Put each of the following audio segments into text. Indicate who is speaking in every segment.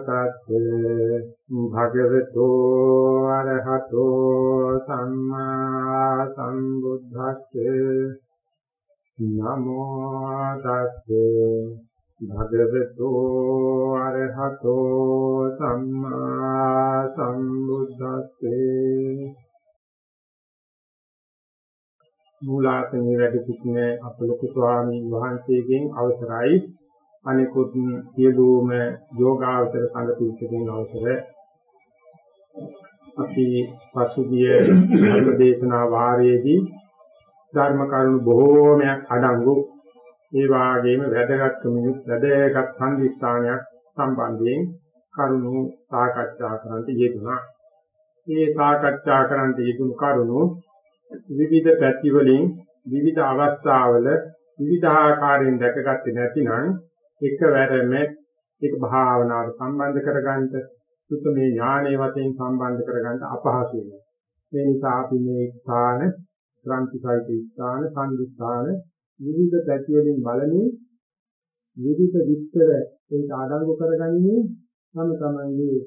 Speaker 1: තස්සේ භගවතු අරහතෝ සම්මා සම්බුද්දස්සේ. නමෝ තස්සේ භගවතු අරහතෝ සම්මා සම්බුද්දස්සේ. මූලාසනයේ වැඩ සිටින අපලොකු ස්වාමීන් වහන්සේගෙන් අවසරයි. අනිකුත් සියලුම යෝගාවචර සංඝ පිරිසකින් අවසර අපි පසුගිය ධර්ම දේශනා වාරයේදී ධර්ම කරුණු බොහෝමයක් අඩංගු ඒ වාගේම වැදගත්කමින් වැදගත් සංදිස්ථානයක් සම්බන්ධයෙන් කරුණු සාකච්ඡා කරන්නට යෙදුණා. මේ සාකච්ඡා කරන්නට යෙදුණු කරුණු විවිධ පැති වලින් විවිධ අවස්ථාවල විවිධ ආකාරයෙන් දැකගත්තේ නැතිනම් එකවරම ඒක භාවනාවට සම්බන්ධ කරගන්නට සුතමේ ඥානයේ වශයෙන් සම්බන්ධ කරගන්න අපහසු වෙනවා. මේ නිසා අපි මේ ස්ථාන, ක්‍රාන්තිසයිත ස්ථාන, සංදිස්ථාන විවිධ පැති වලින් බලමින් විවිධ විස්තර ඒක ආඩංගු කරගන්නේ තම තමන්ගේ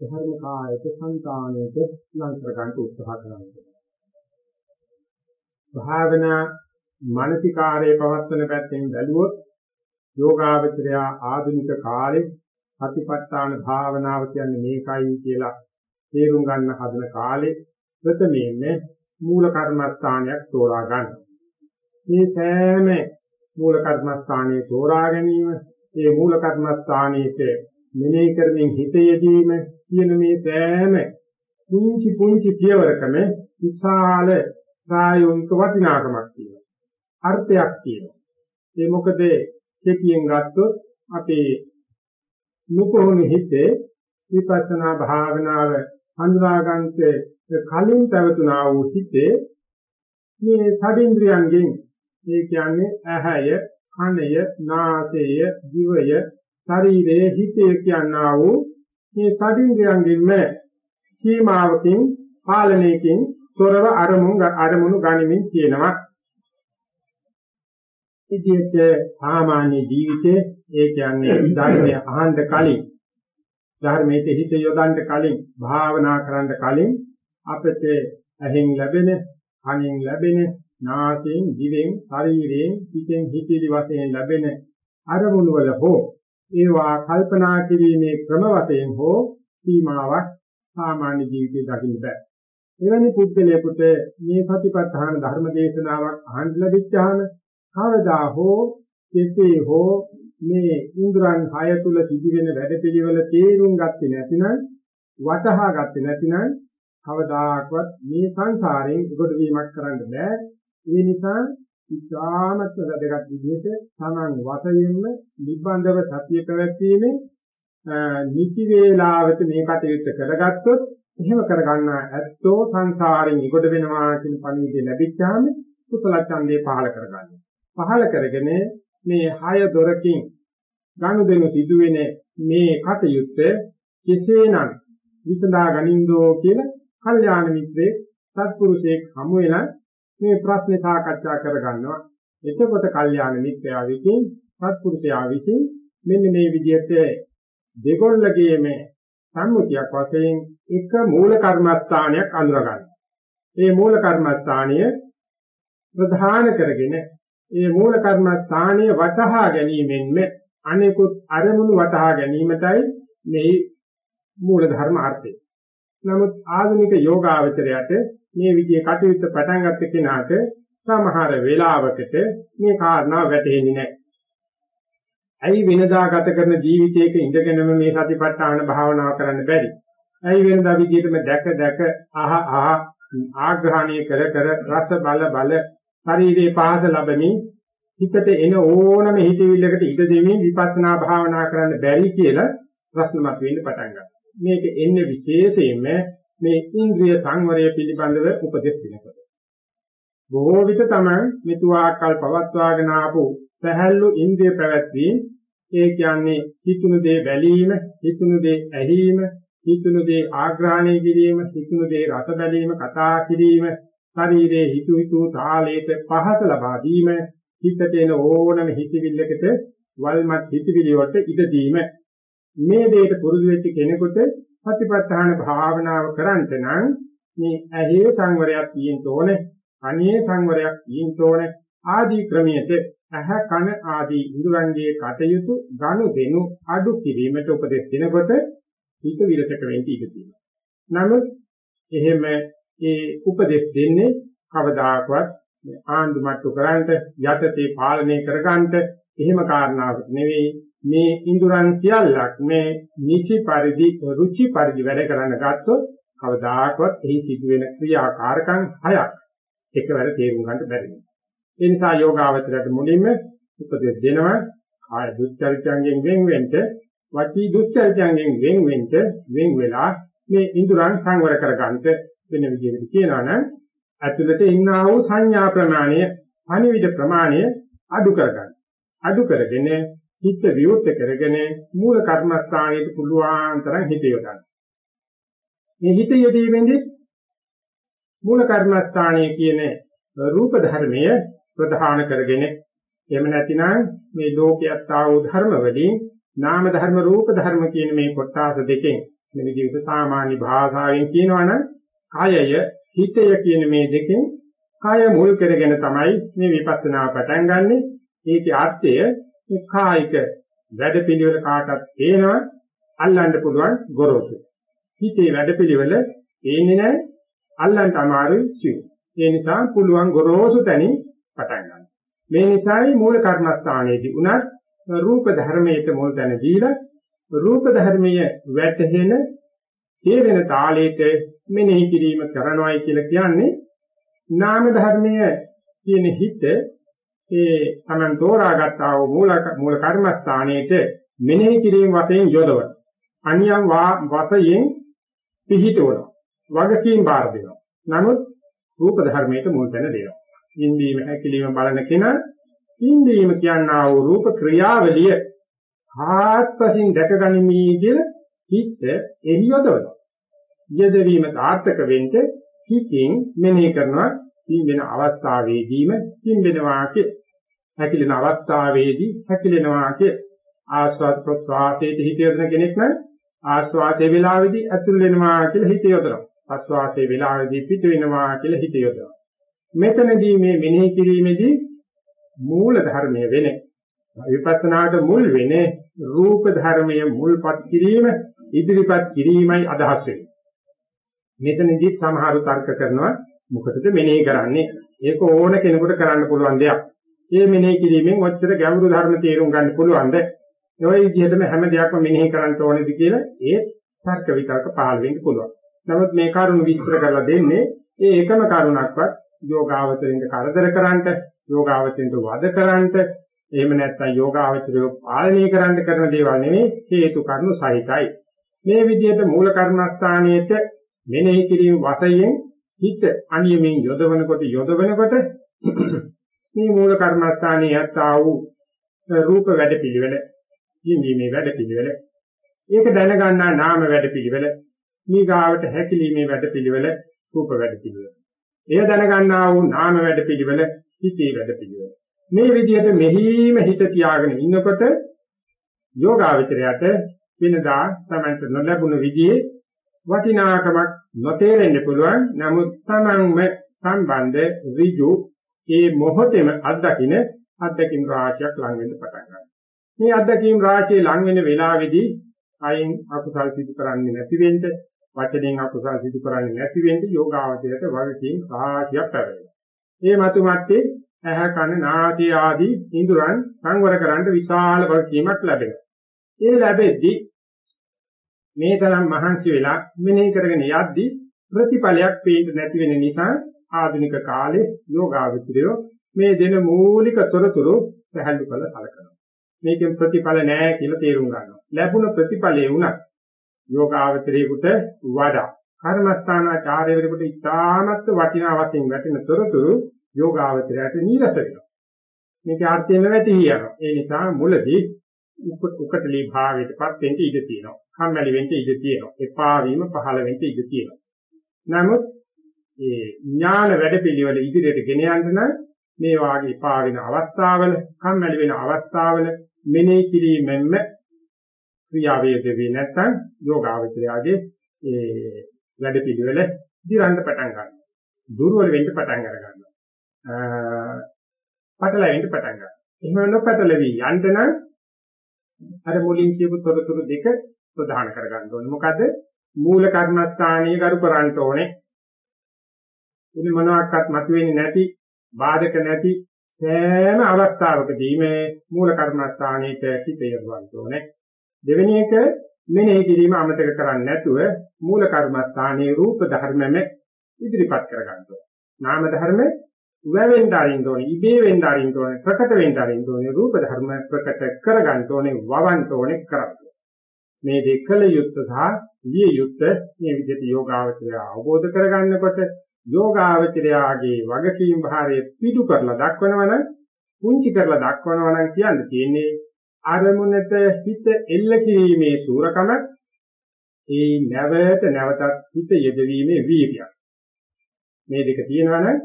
Speaker 1: ධර්ම කායක සංතානයක ලං කරගන්න උත්සාහ කරනවා. භාවනා මානසිකාරයේ පවත්තන පැත්තෙන් බැලුවොත් යෝගාවචරය ආධුනික කාලේ සතිපට්ඨාන භාවනාව කියන්නේ මේකයි කියලා තේරුම් ගන්න හදන කාලේ ප්‍රථමයෙන්ම මූල කර්මස්ථානයක් තෝරා ගන්න. මේ සෑම මූල කර්මස්ථානයේ තෝරා ගැනීම, මේ මූල කර්මස්ථානයේ මෙනෙහි කරමින් හිත යෙදීම කියන මේ සෑම පුංචි පුංචි පියවරකම විශාල ප්‍රායෝගික වටිනාකමක් තියෙනවා. අර්ථයක් තියෙනවා. ඒ මොකද කෙටියෙන් ගත්තොත් අපේ නුපොහුණු හිතේ විපස්සනා භාවනාව හඳුනා ගන්නට කලින් පැවතුනා වූ හිතේ මේ සදින්ද්‍රයන්ගෙන් ඒ කියන්නේ ඇහැය, කනය, නාසය, දිවය, ශරීරය, හිතේ කියනා වූ මේ සදින්ද්‍රයන්ගෙන්ම සීමාවකින් පාලනයකින් තොරව අරමුණු අරමුණු ගනිමින් කියනවා. විදිහට සාමාන්‍ය ජීවිතේ ඒ කියන්නේ ධර්මය අහන්න කලින් ධර්මයේ හිත යොදන්න කලින් භාවනා කරන්න කලින් අපිට ඇහෙන් ලැබෙන කනෙන් ලැබෙන නාසයෙන් දිවෙන් ශරීරයෙන් හිතෙන් හිතේලි වශයෙන් ලැබෙන අරමුණු වල හෝ ඒවා කල්පනා කිරීමේ ක්‍රම වශයෙන් හෝ සීමාවක් සාමාන්‍ය ජීවිතේ දකින්න බෑ. එවැනි පුද්ගලයෙකුට මේ සතිපට්ඨාන ධර්ම දේශනාවක් අහන්න ලැබිච්චාම කවදා හෝ කෙසේ හෝ මේ ඉන්ද්‍රයන් හය තුල සිදුවෙන වැඩපිළිවෙල තේරුම් ගත්තේ නැතිනම් වටහා ගත්තේ නැතිනම් කවදාකවත් මේ සංසාරයෙන් උගඩ වීමක් කරන්න බෑ ඒ නිසා ඉතාමත් වැදගත් විදිහට Taman වශයෙන්ම නිබ්බන්ධව සතිය පැවැත්වීමේ නිසි වේලාවට මේ කටයුත්ත කරගත්තොත් එහෙම කරගන්න ඇත්තෝ සංසාරයෙන් ඉගොඩ වෙනවා කියන පණිවිඩය ලැබිච්චාම කුසල ඡන්දේ පහල කරගන්නවා. පහල කරගෙන මේ හය දොරකින් ගනුදෙනු සිදුවෙන මේ කටයුත්ත කෙසේනම් විසඳා ගනින්දෝ කියලා කල්යාණ මිත්‍රේ සත්පුරුෂයෙක් හමු වෙලා මේ ප්‍රශ්නේ සාකච්ඡා කරගන්නවා. එතකොට කල්යාණ මිත්‍රයා විසින් සත්පුරුෂයා විසින් මෙන්න මේ විදිහට දෙගොල්ලගේ මේ සම්මුතියක් වශයෙන් එක මූල කර්මස්ථානයක් අඳුරගන්න. ඒ මූල කර්මස්ථානය ප්‍රධාන කරගෙන ඒ මූල කර්මස්ථානීය වටහා ගැනීමෙන්ම අනෙකුත් අරමුණු වටහා ගැනීමටයි මේ මූල ධර්ම අර්ථය. නමුත් ආධුනික යෝගාවචරයට මේ විදිහේ කටයුත්ත පටන් ගත්ත කෙනාට සමහර වෙලාවකට මේ කාරණා වැටහෙන්නේ නැහැ. ඇයි වෙනදා ගත කරන ජීවිතයක ඉඳගෙනම මේ සතිපට්ඨාන භාවනාව කරන්න බැරි? ඇයි වෙනදා විදිහටම දැක දැක අහ අහ ආග්‍රහණය කර කර රස බල බල ශරීරේ පහස ලැබෙමින් හිතට එන ඕනම හිතවිල්ලකට ඉඩ දෙමින් විපස්සනා භාවනා කරන්න බැරි කියලා ප්‍රශ්න මතුවෙන්න පටන් ගන්නවා. මේක එන්නේ විශේෂයෙන්ම මේ ඉන්ද්‍රිය සංවරය පිළිබඳව උපදෙස් දෙනකොට. බොහෝ විට තමයි මෙතුආකල් පවත්වාගෙන ආපු සහැල්ලු ඉන්ද්‍රිය පැවැත්වීම ඒ කියන්නේ හිතුණු දේ බැලීම, හිතුණු දේ ඇහිීම, හිතුණු දේ ආග්‍රහණය කිරීම, හිතුණු දේ රස බැලීම, කතා කිරීම, ශරීරයේ හිතු හිතු තාලයට පහස ලබා දීම, හිතට එන ඕනම හිතවිල්ලකට වල්මත් හිතවිලි වලට ඉඩ දීම මේ දෙයට පුරුදු වෙච්ච කෙනෙකුට සතිපට්ඨාන භාවනාව කරන්ට නම් මේ ඇහි සංවරයක් තියෙන්න ඕනේ අනේ සංවරයක් තියෙන්න ඕනේ ආදී ක්‍රමයට ඇහ කන ආදී ඉඳුරන්ගේ කටයුතු ගනු දෙනු අඩු කිරීමට උපදෙස් දෙනකොට හිත විරසක වෙන්න ඉඩ තියෙනවා. නමුත් එහෙම ඒ උපදෙස් දෙන්නේ කවදාකවත් ආණ්ඩු මට්ටු කරන්ට යටතේ පාලනය කරගන්නට එහෙම කාරණාවක් නෙවෙයි මේ ඉඳුරන් සියල්ලක් මේ නිසි පරිදි රුචි පරිදි වැඩ කරන්න ගත්තොත් කවදාකවත් එහි සිදුවෙන ක්‍රියාකාරකම් හයක් එකවර තේරුම් ගන්න බැරි වෙනවා. ඒ නිසා යෝගාවචරයට මුලින්ම උපදෙස් දෙනවා කාය දුස්චරිතයන්ගෙන් වෙන් වෙන්න වචී දුස්චරිතයන්ගෙන් වෙන් වෙන්න වෙන් වෙලා මේ ඉඳුරන් සංවර කරගන්නට වෙන විදිහකට කියනවා නම් ඇතුළත ඉන්නා වූ සංඥා ප්‍රමාණය අනිවිද ප්‍රමාණය අඩු කරගන්න. අඩු කරගෙන හිත විවුර්ත කරගෙන මූල කර්මස්ථානයේ පුළුවන් තරම් හිත යොදන්න. මේ හිත යෙදීමෙන්දී මූල කර්මස්ථානයේ කියන රූප ධර්මය ප්‍රධාන කරගෙන එහෙම නැතිනම් මේ ලෝකයට ආ වූ ධර්ම වලින් නාම ධර්ම රූප ධර්ම කියන මේ කොටස් දෙකෙන් මේ විදිහට සාමාන්‍ය භාෂාවෙන් කියනවනම් කයය හිතය කියන මේ දෙකෙන් කය මුල් කරගෙන තමයි මේ විපස්සනා පටන් ගන්නෙ. ඒකේ අර්ථය මේ කායික වැඩපිළිවෙල කාටත් පේනවා අල්ලන්න පුළුවන් ගොරෝසු. හිතේ වැඩපිළිවෙල පේන්නේ නැහැ අල්ලන්න අමාරුයි සිව්. ඒ නිසා පුළුවන් ගොරෝසු තැනින් පටන් ගන්න. මේ නිසායි මූල කර්මස්ථානයේදී උනත් රූප ධර්මයට මුල් තැන දීලා රූප ධර්මයේ වැටහෙන තේරෙන තාලයට මෙනෙහි කිරීම කරනවායි කියලා කියන්නේ නාම ධර්මයේ කියන හිත ඒ තමන් තෝරාගත්තා වූ මූල මූල කර්මස්ථානයේට මෙනෙහි කිරීම වශයෙන් යොදවන. අනියම් වශයෙන් පිහිටවන. වගකීම් බාර දෙනවා. නමුත් රූප ධර්මයට මුල් තැන දෙනවා. ඉන්දීම හැකිලිම බලන කෙනා ඉන්දීම කියනා වූ රූප ක්‍රියාවලිය ආත්පසින් දැකගනිමි කියලා හිත එළියොදවනවා. යදවීම සාර්ථක වෙන්න හිතින් මෙනෙහි කරනවා පින්බෙන අවස්ථාවේදීම පින්බෙනවා කිය. හැකිලෙන අවස්ථාවේදී හැකිලෙනවා කිය. ආස්වාද ප්‍රස්වාසයේ හිත යොදන කෙනෙක් නම් ආස්වාදයේ වෙලාවේදී ඇතුල් වෙනවා කියලා හිත යොදනවා. ප්‍රස්වාසයේ වෙලාවේදී පිට වෙනවා කියලා හිත යොදනවා. මෙතනදී මේ මෙනෙහි කිරීමේදී මූල ධර්මය වෙන්නේ විපස්සනාට මුල් වෙන්නේ රූප ධර්මය මුල්පත් කිරීම ඉදිරිපත් කිරීමයි අදහස් වෙන්නේ. මෙතනදී සමහරු තර්ක කරනවා මොකටද මෙනෙහි කරන්නේ? ඒක ඕන කෙනෙකුට කරන්න පුළුවන් දෙයක්. මේ මෙනෙහි කිරීමෙන් ඔච්චර ගැඹුරු ධර්ම තේරුම් ගන්න පුළුවන්ද? ඒ විදිහටම හැම දෙයක්ම මෙනෙහි කරන්න ඕනේද කියලා ඒ තර්ක විතර්ක පහළ වෙන්න පුළුවන්. නමුත් මේ කරුණු විස්තර කරලා දෙන්නේ ඒ එකම කරුණක්වත් යෝගාවචරින්ද කරදර කරන්නට, යෝගාවචරින්ද වද කරන්නට, එහෙම නැත්නම් යෝගාවචරය පාලනය කරන්න කරන දේවල් නෙමෙයි හේතු කරුණු සහිතයි. මේ විදිහට මූල කර්මස්ථානයේට මෙනෙහි කිරීම වශයෙන් හිත අනියමෙන් යොදවනකොට යොදවනකොට මේ මූල කර්මස්ථානයේ යත්තා වූ රූප වැඩපිළිවෙල ඉන්දීමේ වැඩපිළිවෙල ඒක දැනගන්නා නාම වැඩපිළිවෙල මීගාවට හැකිලීමේ වැඩපිළිවෙල රූප වැඩපිළිවෙල එය දැනගන්නා වූ නාම වැඩපිළිවෙල හිතේ වැඩපිළිවෙල මේ විදිහට මෙහිම හිත තියාගෙන ඉන්නකොට යෝගාවචරයට වෙනදා තමයි නොලැබුණු විදිහේ වටිනාකමක් නොතේරෙන්න පුළුවන් නමුත් Tamanම සම්බන්ධ ඍජු ඒ මොහොතේම අත්දකින්න අත්දැකීම් රාශියක් ලං වෙන්න පටන් ගන්නවා. මේ අත්දැකීම් රාශිය ලං වෙන වෙලාවේදී අයින් අකුසල් සිදු කරන්නේ නැති වෙන්න වචනෙන් අකුසල් සිදු කරන්නේ නැති වෙන්නේ යෝගාවචරයට වගකීම් රාශියක් පැවරෙනවා. මේ මතු මැත්තේ ඇහ කන නාසය ආදී ඉන්ද්‍රයන් සංවර කරන්න විශාල වගකීමක් ලැබෙනවා. ඒ ලැබෙද්දී මේ තරම් මහන්සි වෙලා මෙනෙහි කරගෙන යද්දී ප්‍රතිඵලයක් පේන්න නැති වෙන නිසා ආධුනික කාලේ යෝගාවචරය මේ දෙන මූලික තොරතුරු පැහැදිලි කරලා සලකනවා. මේකෙන් ප්‍රතිඵල නැහැ කියලා තේරුම් ගන්නවා. ලැබුණ ප්‍රතිඵලයේ උනත් යෝගාවචරයේකට වඩා කර්මස්ථානාචාර්යවරයෙකුට ඉතාමත් වටිනා වශයෙන් වැටෙන තොරතුරු යෝගාවචරයට නීරස වෙනවා. මේක අර්ථයෙන් නැති යනවා. ඒ නිසා මුලදී උකටලී භාවයටපත් වෙන්න ඉඩ තියෙනවා. කම්මැලි වෙන්න ඉඩ තියෙනවා. එපා වීම පහළ වෙන්න ඉඩ තියෙනවා. නමුත් ඒ ඥාන වැඩපිළිවෙල ඉදිරියට ගෙන යන්න නම් මේ වාගේ එපා වෙන අවස්ථාවල, කම්මැලි වෙන අවස්ථාවල මෙනෙහි කිරීමෙන්ම ක්‍රියාවේද වේ නැත්නම් යෝගාවචරයාගේ ඒ වැඩ පිළිවෙල දිරන්න පටන් ගන්නවා. දුර්වල වෙන්න පටන් අර ගන්නවා. පටලැවෙන්න පටන් ගන්නවා. එහෙම නොපටලවි යන්න නම් අර මුලින් කියපු තොරතුරු දෙක ප්‍රධාන කරගන්න ඕනේ. මොකද මූල කර්මස්ථානීය කරු කරන්න ඕනේ. ඉතින් මොනවාක්වත් මතුවෙන්නේ නැති, බාධක නැති සෑම අවස්ථාවකදීම මූල කර්මස්ථානීයට හිත යොදවන්න ඕනේ. දෙවෙනි එක මෙනෙහි කිරීම අමතක කරන්නේ නැතුව මූල කර්මස්ථානයේ රූප ධර්මෙම ඉදිරිපත් කරගන්න ඕනේ. නාම ධර්ම වැවෙන්න අරින්න ඕනේ, ඉබේ වෙන්න අරින්න ඕනේ, ප්‍රකට වෙන්න අරින්න ඕනේ, රූප ධර්ම ප්‍රකට කරගන්න ඕනේ, වවන්න ඕනේ කරන්න. මේ දෙකල යුක්ත සහ විය යුක්ත මේ විදිහට යෝගාවචරය අවබෝධ කරගන්නකොට යෝගාවචරයාගේ වගකීම් භාරය පිටු කරලා දක්වනවනම් පුංචි කරලා දක්වනවනම් කියන්න තියෙන්නේ අරමුණට හිත එල්ල කිරීමේ සූරකම ඒ නැවත නැවතත් හිත යෙදවීමේ වීර්යය. මේ දෙක තියෙනවා නම්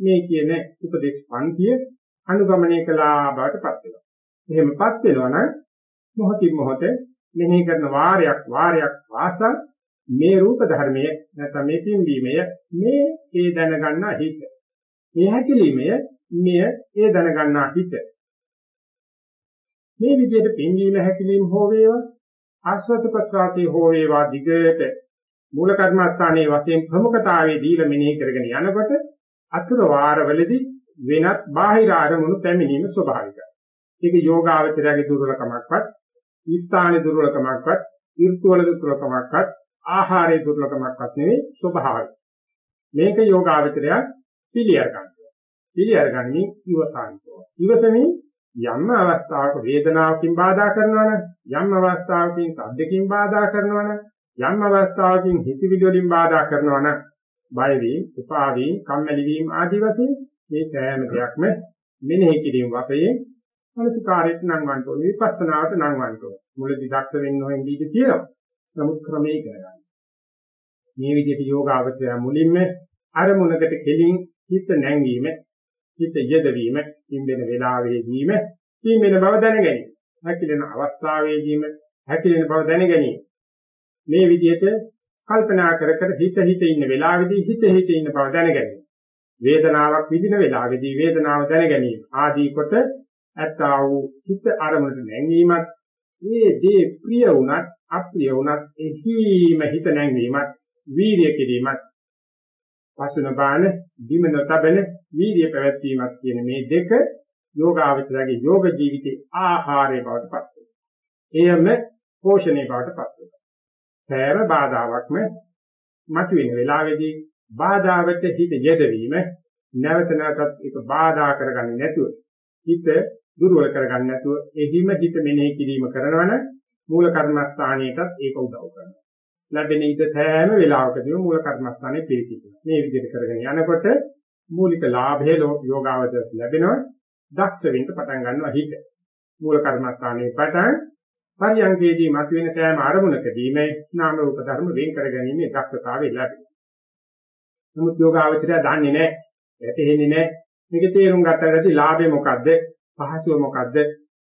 Speaker 1: මේ කියන උපදේශ පන්තිය අනුගමනය කළා බවට පත් වෙනවා. එහෙමපත් වෙනවා නම් මොහොතින් මොහොත මෙනෙහි කරන වාරයක් වාරයක් වාසල් මේ රූප ධර්මයේ නැත්නම් මේ පින්වීමය මේ ඒ දැනගන්නා හිත. මේ හැකිලීමය මෙය ඒ දැනගන්නා හිත. මේ විදිහට පින්වීම හැකිලීම හෝ වේවා ආස්වාද ප්‍රසආතේ හෝ වේවා දිගට මූල කර්මස්ථානයේ වශයෙන් ප්‍රමුඛතාවයේ දීලා මෙනෙහි කරගෙන යනකොට අතුරු වාරවලදී වෙනත් බාහිර අරමුණු පැමිණීම ස්වභාවිකයි. ඒක යෝගාවචරයේ දුර්වලකමක්වත්, ස්ථානයේ දුර්වලකමක්වත්, ඍතුවල දුර්වලකමක්වත්, ආහාරයේ දුර්වලකමක්වත් නෙවෙයි ස්වභාවය. මේක යෝගාවචරය පිළියර ගන්නවා. පිළියර ගන්නේ ඉවසාන්තෝ. ඉවසමින් යම් අවස්ථාවක වේදනාවකින් බාධා කරනවනම් යම් අවස්ථාවකින් සද්දකින් බාධා කරනවනම් යම් අවස්ථාවකින් හිතවිලි වලින් බාධා කරනවනම් බය වීම, උපා වීම, කම්මැලි වීම ආදී වශයෙන් මේ සෑම දෙයක්ම මෙනෙහි කිරීම වශයෙන් මනසිකාරයට නංවන්න ඕනේ විපස්සනාවට නංවන්න ඕනේ. මුලදී දක්ෂ වෙන්න ඕනේ දීද කියලා නමුත් ක්‍රමයේ කරගන්න මේ විදිහට යෝගාවචරය මුලින්ම අරමුණකට කෙලින් හිත නැංවීම හිත යෙදවීම ඉන්දෙන වේලාවේදීම තීමෙන බව දැනගැනීම හැකිලෙන අවස්ථාවේදීම හැකිලෙන බව දැනගැනීම. මේ විදිහට කල්පනා කර කර හිත හිත ඉන්න වෙලාවේදී හිත හිත ඉන්න බව දැනගැනීම. වේදනාවක් විඳින වෙලාවේදී වේදනාව දැනගැනීම. ආදී කොට ඇත්තා වූ හිත අරමුණට නැංවීමත් මේ දේ ප්‍රිය වුණත් අප්‍රිය වුණත් එහිම හිත නැංවීමත් වීර්ය කිරීමත් පසුන බාන විමන තබන වීර්ය පැවැත්වීමත් කියන මේ දෙක යෝගාවචරයේ යෝග ජීවිතේ ආහාරය බවට පත් වෙනවා. එයම පෝෂණය බවට පත් වෙනවා. සෑම බාධාවක්ම මතුවෙන වෙලාවේදී බාධාවට හිත යෙදවීම නැවත නැවතත් ඒක බාධා කරගන්නේ නැතුව හිත දුර්වල කරගන්නේ නැතුව එහිම හිත මෙනෙහි කිරීම කරනවන මූල කර්මස්ථානයටත් ඒක උදව් කරනවා. ලැබෙන ඉද සෑම වෙලාවකදීම මූල කර්මස්ථානයේ පිළිසිදුනවා. මේ විදිහට කරගෙන යනකොට මූලික ලාභය යෝගාවදයට ලැබෙනවා. දක්ෂ වෙන්න පටන් ගන්නවා හිත. මූල කර්මස්ථානයේ පටන් පරියංගයේදී මතුවෙන සෑම අරමුණකදීම නාම රූප ධර්ම වෙන් කරගැනීමේ දක්ෂතාවය ලැබෙනවා. නමුත් යෝගාවචරය දන්නේ නැහැ, වැටහෙන්නේ නැහැ. මේක තේරුම් ගන්නට ලාභය මොකද්ද? පහසුව මොකද්ද?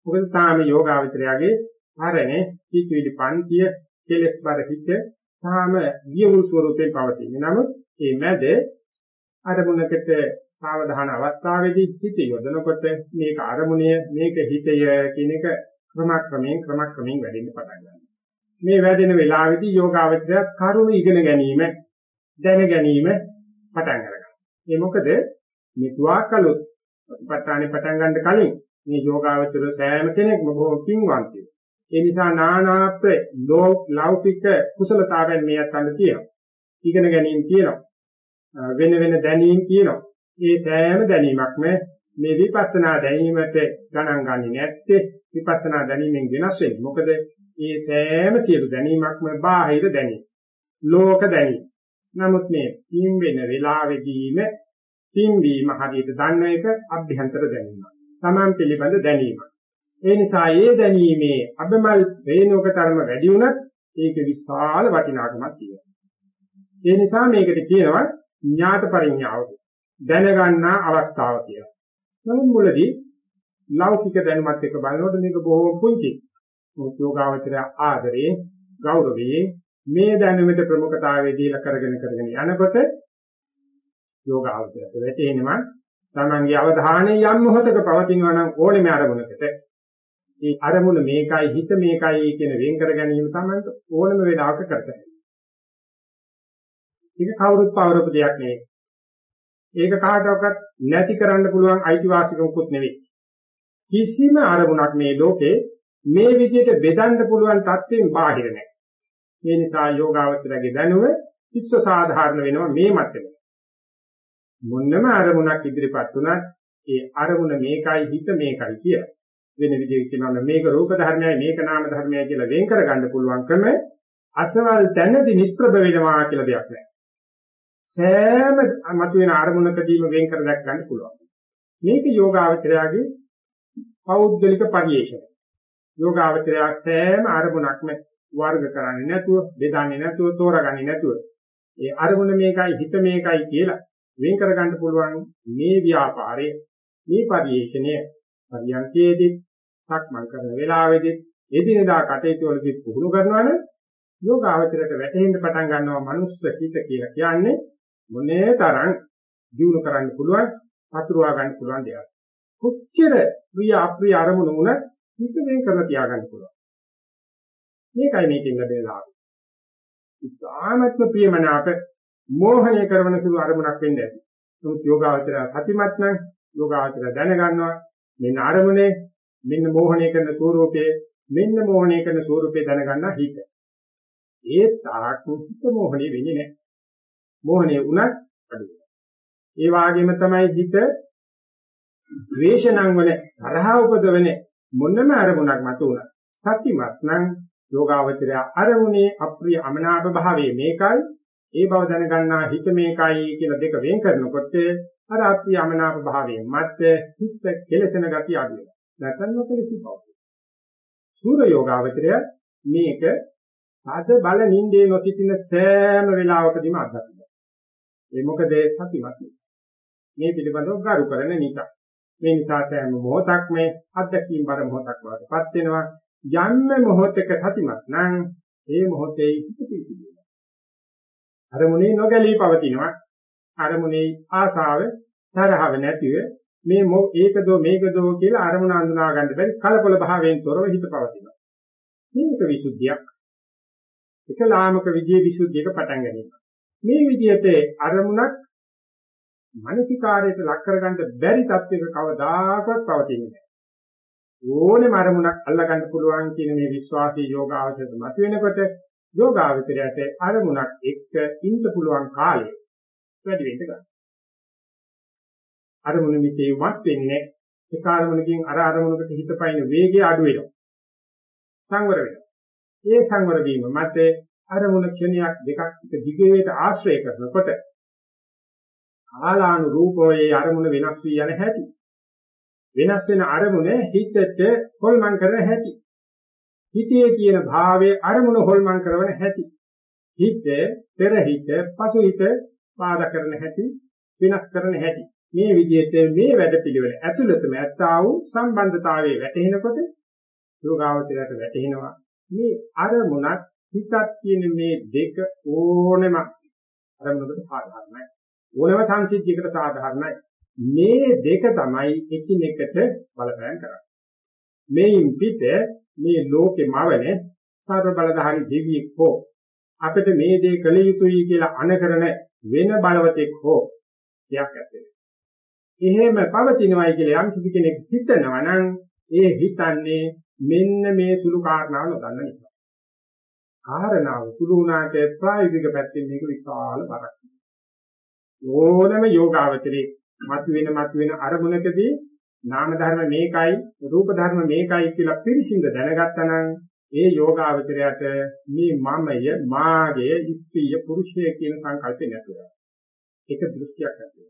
Speaker 1: මොකද තාම යෝගාවචරයගේ ආරණේ කීකිවිලි පන්තිය කෙලස් බර හිත තාම වියවුල් ස්වරූපයෙන් පවතින. නමුත් මේ මැද අරමුණකට සාවධාන අවස්ථාවේදී හිත යොදනකොට මේක අරමුණය මේක හිතය කියන එක ක්‍රමක්‍රමයෙන් ක්‍රමක්‍රමයෙන් වැඩෙන්න පටන් ගන්නවා. මේ වැඩෙන වෙලාවේදී යෝගාවචරය කරුණ ඉගෙන ගැනීම දැන ගැනීම පටන් ගන්නවා. ඒ මොකද මේ තුවාකලොත් ප්‍රතිපත්තානේ පටන් ගන්න කලින් මේ යෝගාවචර සෑම කෙනෙක්ම බොහෝ පින්වන්තයි. ඒ නිසා නානාත් ලෞකික කුසලතාවෙන් මේ අතන තියෙනවා. ඉගෙන ගැනීම තියෙනවා. වෙන වෙන දැනීම් තියෙනවා. ඒ සෑම දැනීමක්ම මේ විපස්සනා දැනීමට ගණන් ගන්නේ නැත්තේ විපස්සනා දැනීමෙන් වෙනස් වෙන්නේ. මොකද මේ සෑම සියලු දැනීමක්ම බාහිර දැනීම. ලෝක දැනීම. නමුත් මේ පින් වෙන වෙලාවෙදීම පින්වීම හරියට දන්න එක අභ්‍යන්තර දැනීමක්. Taman පිළිබඳ දැනීමක්. ඒ නිසා ඒ දැනීමේ අබමල් වේනෝකතරම වැඩි වුණත් ඒක විශාල වටිනාකමක් තියෙනවා. ඒ නිසා මේකට කියනවා ඥාත පරිඥාව. දැනගන්නා අවස්ථාව කියලා. නමුත් මුලදී ලෞකික දැනුමත් එක්ක බලනකොට මේක බොහොම පුංචි. යෝගාවචරය ආදරේ ගෞරවයේ මේ දැනුමට ප්‍රමුඛතාවය දීලා කරගෙන කරගෙන යනකොට යෝගාවචරයට වැටෙනවා තමන්ගේ අවධානය යම් මොහොතක පවතිනවා නම් ඕනෙම අරමුණකට ඒ අරමුණ මේකයි හිත මේකයි කියන වෙන් කර ගැනීම තමයි ඕනම වෙලාවක කරතයි. ඒක කවුරුත් පවරපු දෙයක් නෙවෙයි. ඒක කාටවත් නැති කරන්න පුළුවන් අයිතිවාසිකමකුත් නෙවෙයි. කිසිම අරමුණක් මේ ලෝකේ මේ විදිහට බෙදන්න පුළුවන් තත්ත්වෙන් බාහිර නැහැ. මේ නිසා යෝගාවචරයේ දැනුම විශ්ව සාධාරණ වෙනවා මේ මට්ටමේ. මොන්නම අරමුණක් ඉදිරිපත් වුණත් ඒ අරමුණ මේකයි හිත මේකයි කියලා. වෙන විදිහකින් කියනවා මේක රූප ධර්මයයි මේක නාම ධර්මයයි කියලා වෙන් කරගන්න පුළුවන්කම අසවල් තැනදී නිෂ්ප්‍රභ වෙනවා කියලා දෙයක් නැහැ. සෑම මතුවෙන අරමුණකදීම වෙන් කර දැක් ගන්න පුළුවන්. මේක යෝගාවචරයාගේ පෞද්ගලික පරිේශනය. යෝගාවචරයා සෑම අරමුණක්ම වර්ග කරන්නේ නැතුව, බෙදන්නේ නැතුව, තෝරගන්නේ නැතුව ඒ අරමුණ මේකයි හිත මේකයි කියලා වෙන් කර ගන්න පුළුවන් මේ ව්‍යාපාරයේ මේ පරිේශනය පරියන්කේදී සක්මන් කරන වෙලාවේදී එදිනෙදා කටයුතු වලදී පුහුණු කරනවනේ යෝගාවචරයට වැටෙන්න පටන් ගන්නවා මනුස්ස හිත කියලා කියන්නේ මොනේ තරම් දිනු කරන්න පුළුවන් අතුරුවා ගන්න පුළුවන් දෙයක්. කොච්චර ප්‍රිය අප්‍රිය අරමුණු වුණත් හිත වෙන් කරලා තියාගන්න පුළුවන්. මේකයි මේකෙන් ලැබෙන ලාභය. ඉතාමත්ම ප්‍රියමනාප මෝහණය කරන සුළු අරමුණක් වෙන්න ඇති. නමුත් යෝගාවචරය සතිමත් නම් යෝගාවචරය දැනගන්නවා මෙන්න අරමුණේ මෙන්න මෝහණය කරන ස්වરૂපයේ මෙන්න මෝහණය කරන ස්වરૂපේ දැනගන්න හිත. ඒ තාක් හිත මෝහණය වෙන්නේ නැහැ. මෝහණය වුණත් අඩු වෙනවා. ඒ වගේම තමයි හිත ද්වේෂණං වන තරහ උපදවන මොනම අරමුණක් මත උනත් සත්‍යමත් නම් යෝගාවචරය අරමුණේ අප්‍රිය අමනාප භාවයේ මේකයි ඒ බව දැනගන්නා හිත මේකයි කියලා දෙක වෙන් කරනකොට අර අප්‍රිය අමනාප භාවයේ මත හිත කෙලසෙන ගතිය අඩු වෙනවා. නැත්නම් නොකෙලසි බව. සූර්ය යෝගාවචරය මේක අද බල නින්දේ නොසිටින සෑම වෙලාවකදීම අත්දකිනවා. ඒ මොකද සතිමත් මේ පිළිබඳව ගරු කරන නිසා. මේ නිසා සෑම මොහොතක් මේ අත්දැකීම් බර මොහොතක් වඩපත් වෙනවා. යන්න මොහොතක සතිමත් නම් ඒ මොහොතේ හිත පිසිදු වෙනවා. අරමුණේ නොගැලී පවතිනවා. අරමුණේ ආසාව තරහව නැතිව මේ ඒකදෝ මේකදෝ කියලා අරමුණ අඳුනා ගන්න බැරි කලකොල භාවයෙන් තොරව හිත පවතිනවා. මේක විසුද්ධියක්. එක ලාමක විදියේ විසුද්ධියක පටන් ගැනීම. මේ විදිහට අරමුණක් මානසිකාරයට ලක් කරගන්න බැරි තත්වයක කවදාකවත් පවතින්නේ නැහැ. ඕනෙම අරමුණක් අල්ලගන්න පුළුවන් කියන මේ විශ්වාසී යෝගාවචරයට මත වෙනකොට යෝගාවචරයට අරමුණක් එක්ක ඉන්න පුළුවන් කාලය වැඩි වෙන්න ගන්නවා. අරමුණ විශේෂමත් වෙන්නේ ඒ කාර්මුණකින් අර අරමුණකට හිත පයින් වේගය අඩු වෙනවා. සංවර වෙනවා. ඒ සංවර වීම මත අරමුණ ක්ෂණයක් දෙකක් දිගට ආශ්‍රය කරනකොට කාලානුරූපෝයේ අරමුණ වෙනස් වී යන හැටි. වෙනස් වෙන අරමුණ හිතට හොල්මන් කරන හැටි. හිතේ තියෙන භාවයේ අරමුණ හොල්මන් කරන හැටි. හිත පෙර හිත පසු හිත බාධා කරන හැටි වෙනස් කරන හැටි. මේ විදිහට මේ වැඩපිළිවෙල ඇතුළතම ඇත්තා වූ සම්බන්ධතාවයේ වැටෙනකොට යෝගාවචරයට වැටෙනවා මේ අරමුණත් හිතත් කියන මේ දෙක ඕනෙම අරමුණකට සාධාරණයි ඕනම සංසිද්ධියකට සාධාරණයි. මේ දෙක තමයි එකිනෙකට බලපෑම් කරන්නේ. මේන් පිට මේ ලෝකෙ මවන සර්ව බලධාරී දෙවියෙක් හෝ අපිට මේ දේ කළ යුතුයි කියලා අනකරන වෙන බලවතෙක් හෝ දෙයක් ඇත්තේ. එහෙම පවතිනවයි කියලා යම් කිසි කෙනෙක් හිතනවා නම් ඒ හිතන්නේ මෙන්න මේ සුළු කාරණාව නොදන්න නිසා. කාරණාව සුළු වුණාට ප්‍රායෝගික පැත්තෙන් මේක විශාල බරක්. ඕනම යෝගාවචරේ මතුවෙන මතුවෙන අරමුණකදී නාම ධර්ම මේකයි රූප ධර්ම මේකයි කියලා පිරිසිඳ දැනගත්තා නම් ඒ යෝගාවචරයට මේ මමය මාගය ඉස්ත්‍රිය පුරුෂය කියන සංකල්පේ නැතුව ඒක දෘෂ්ටියක් නැතුව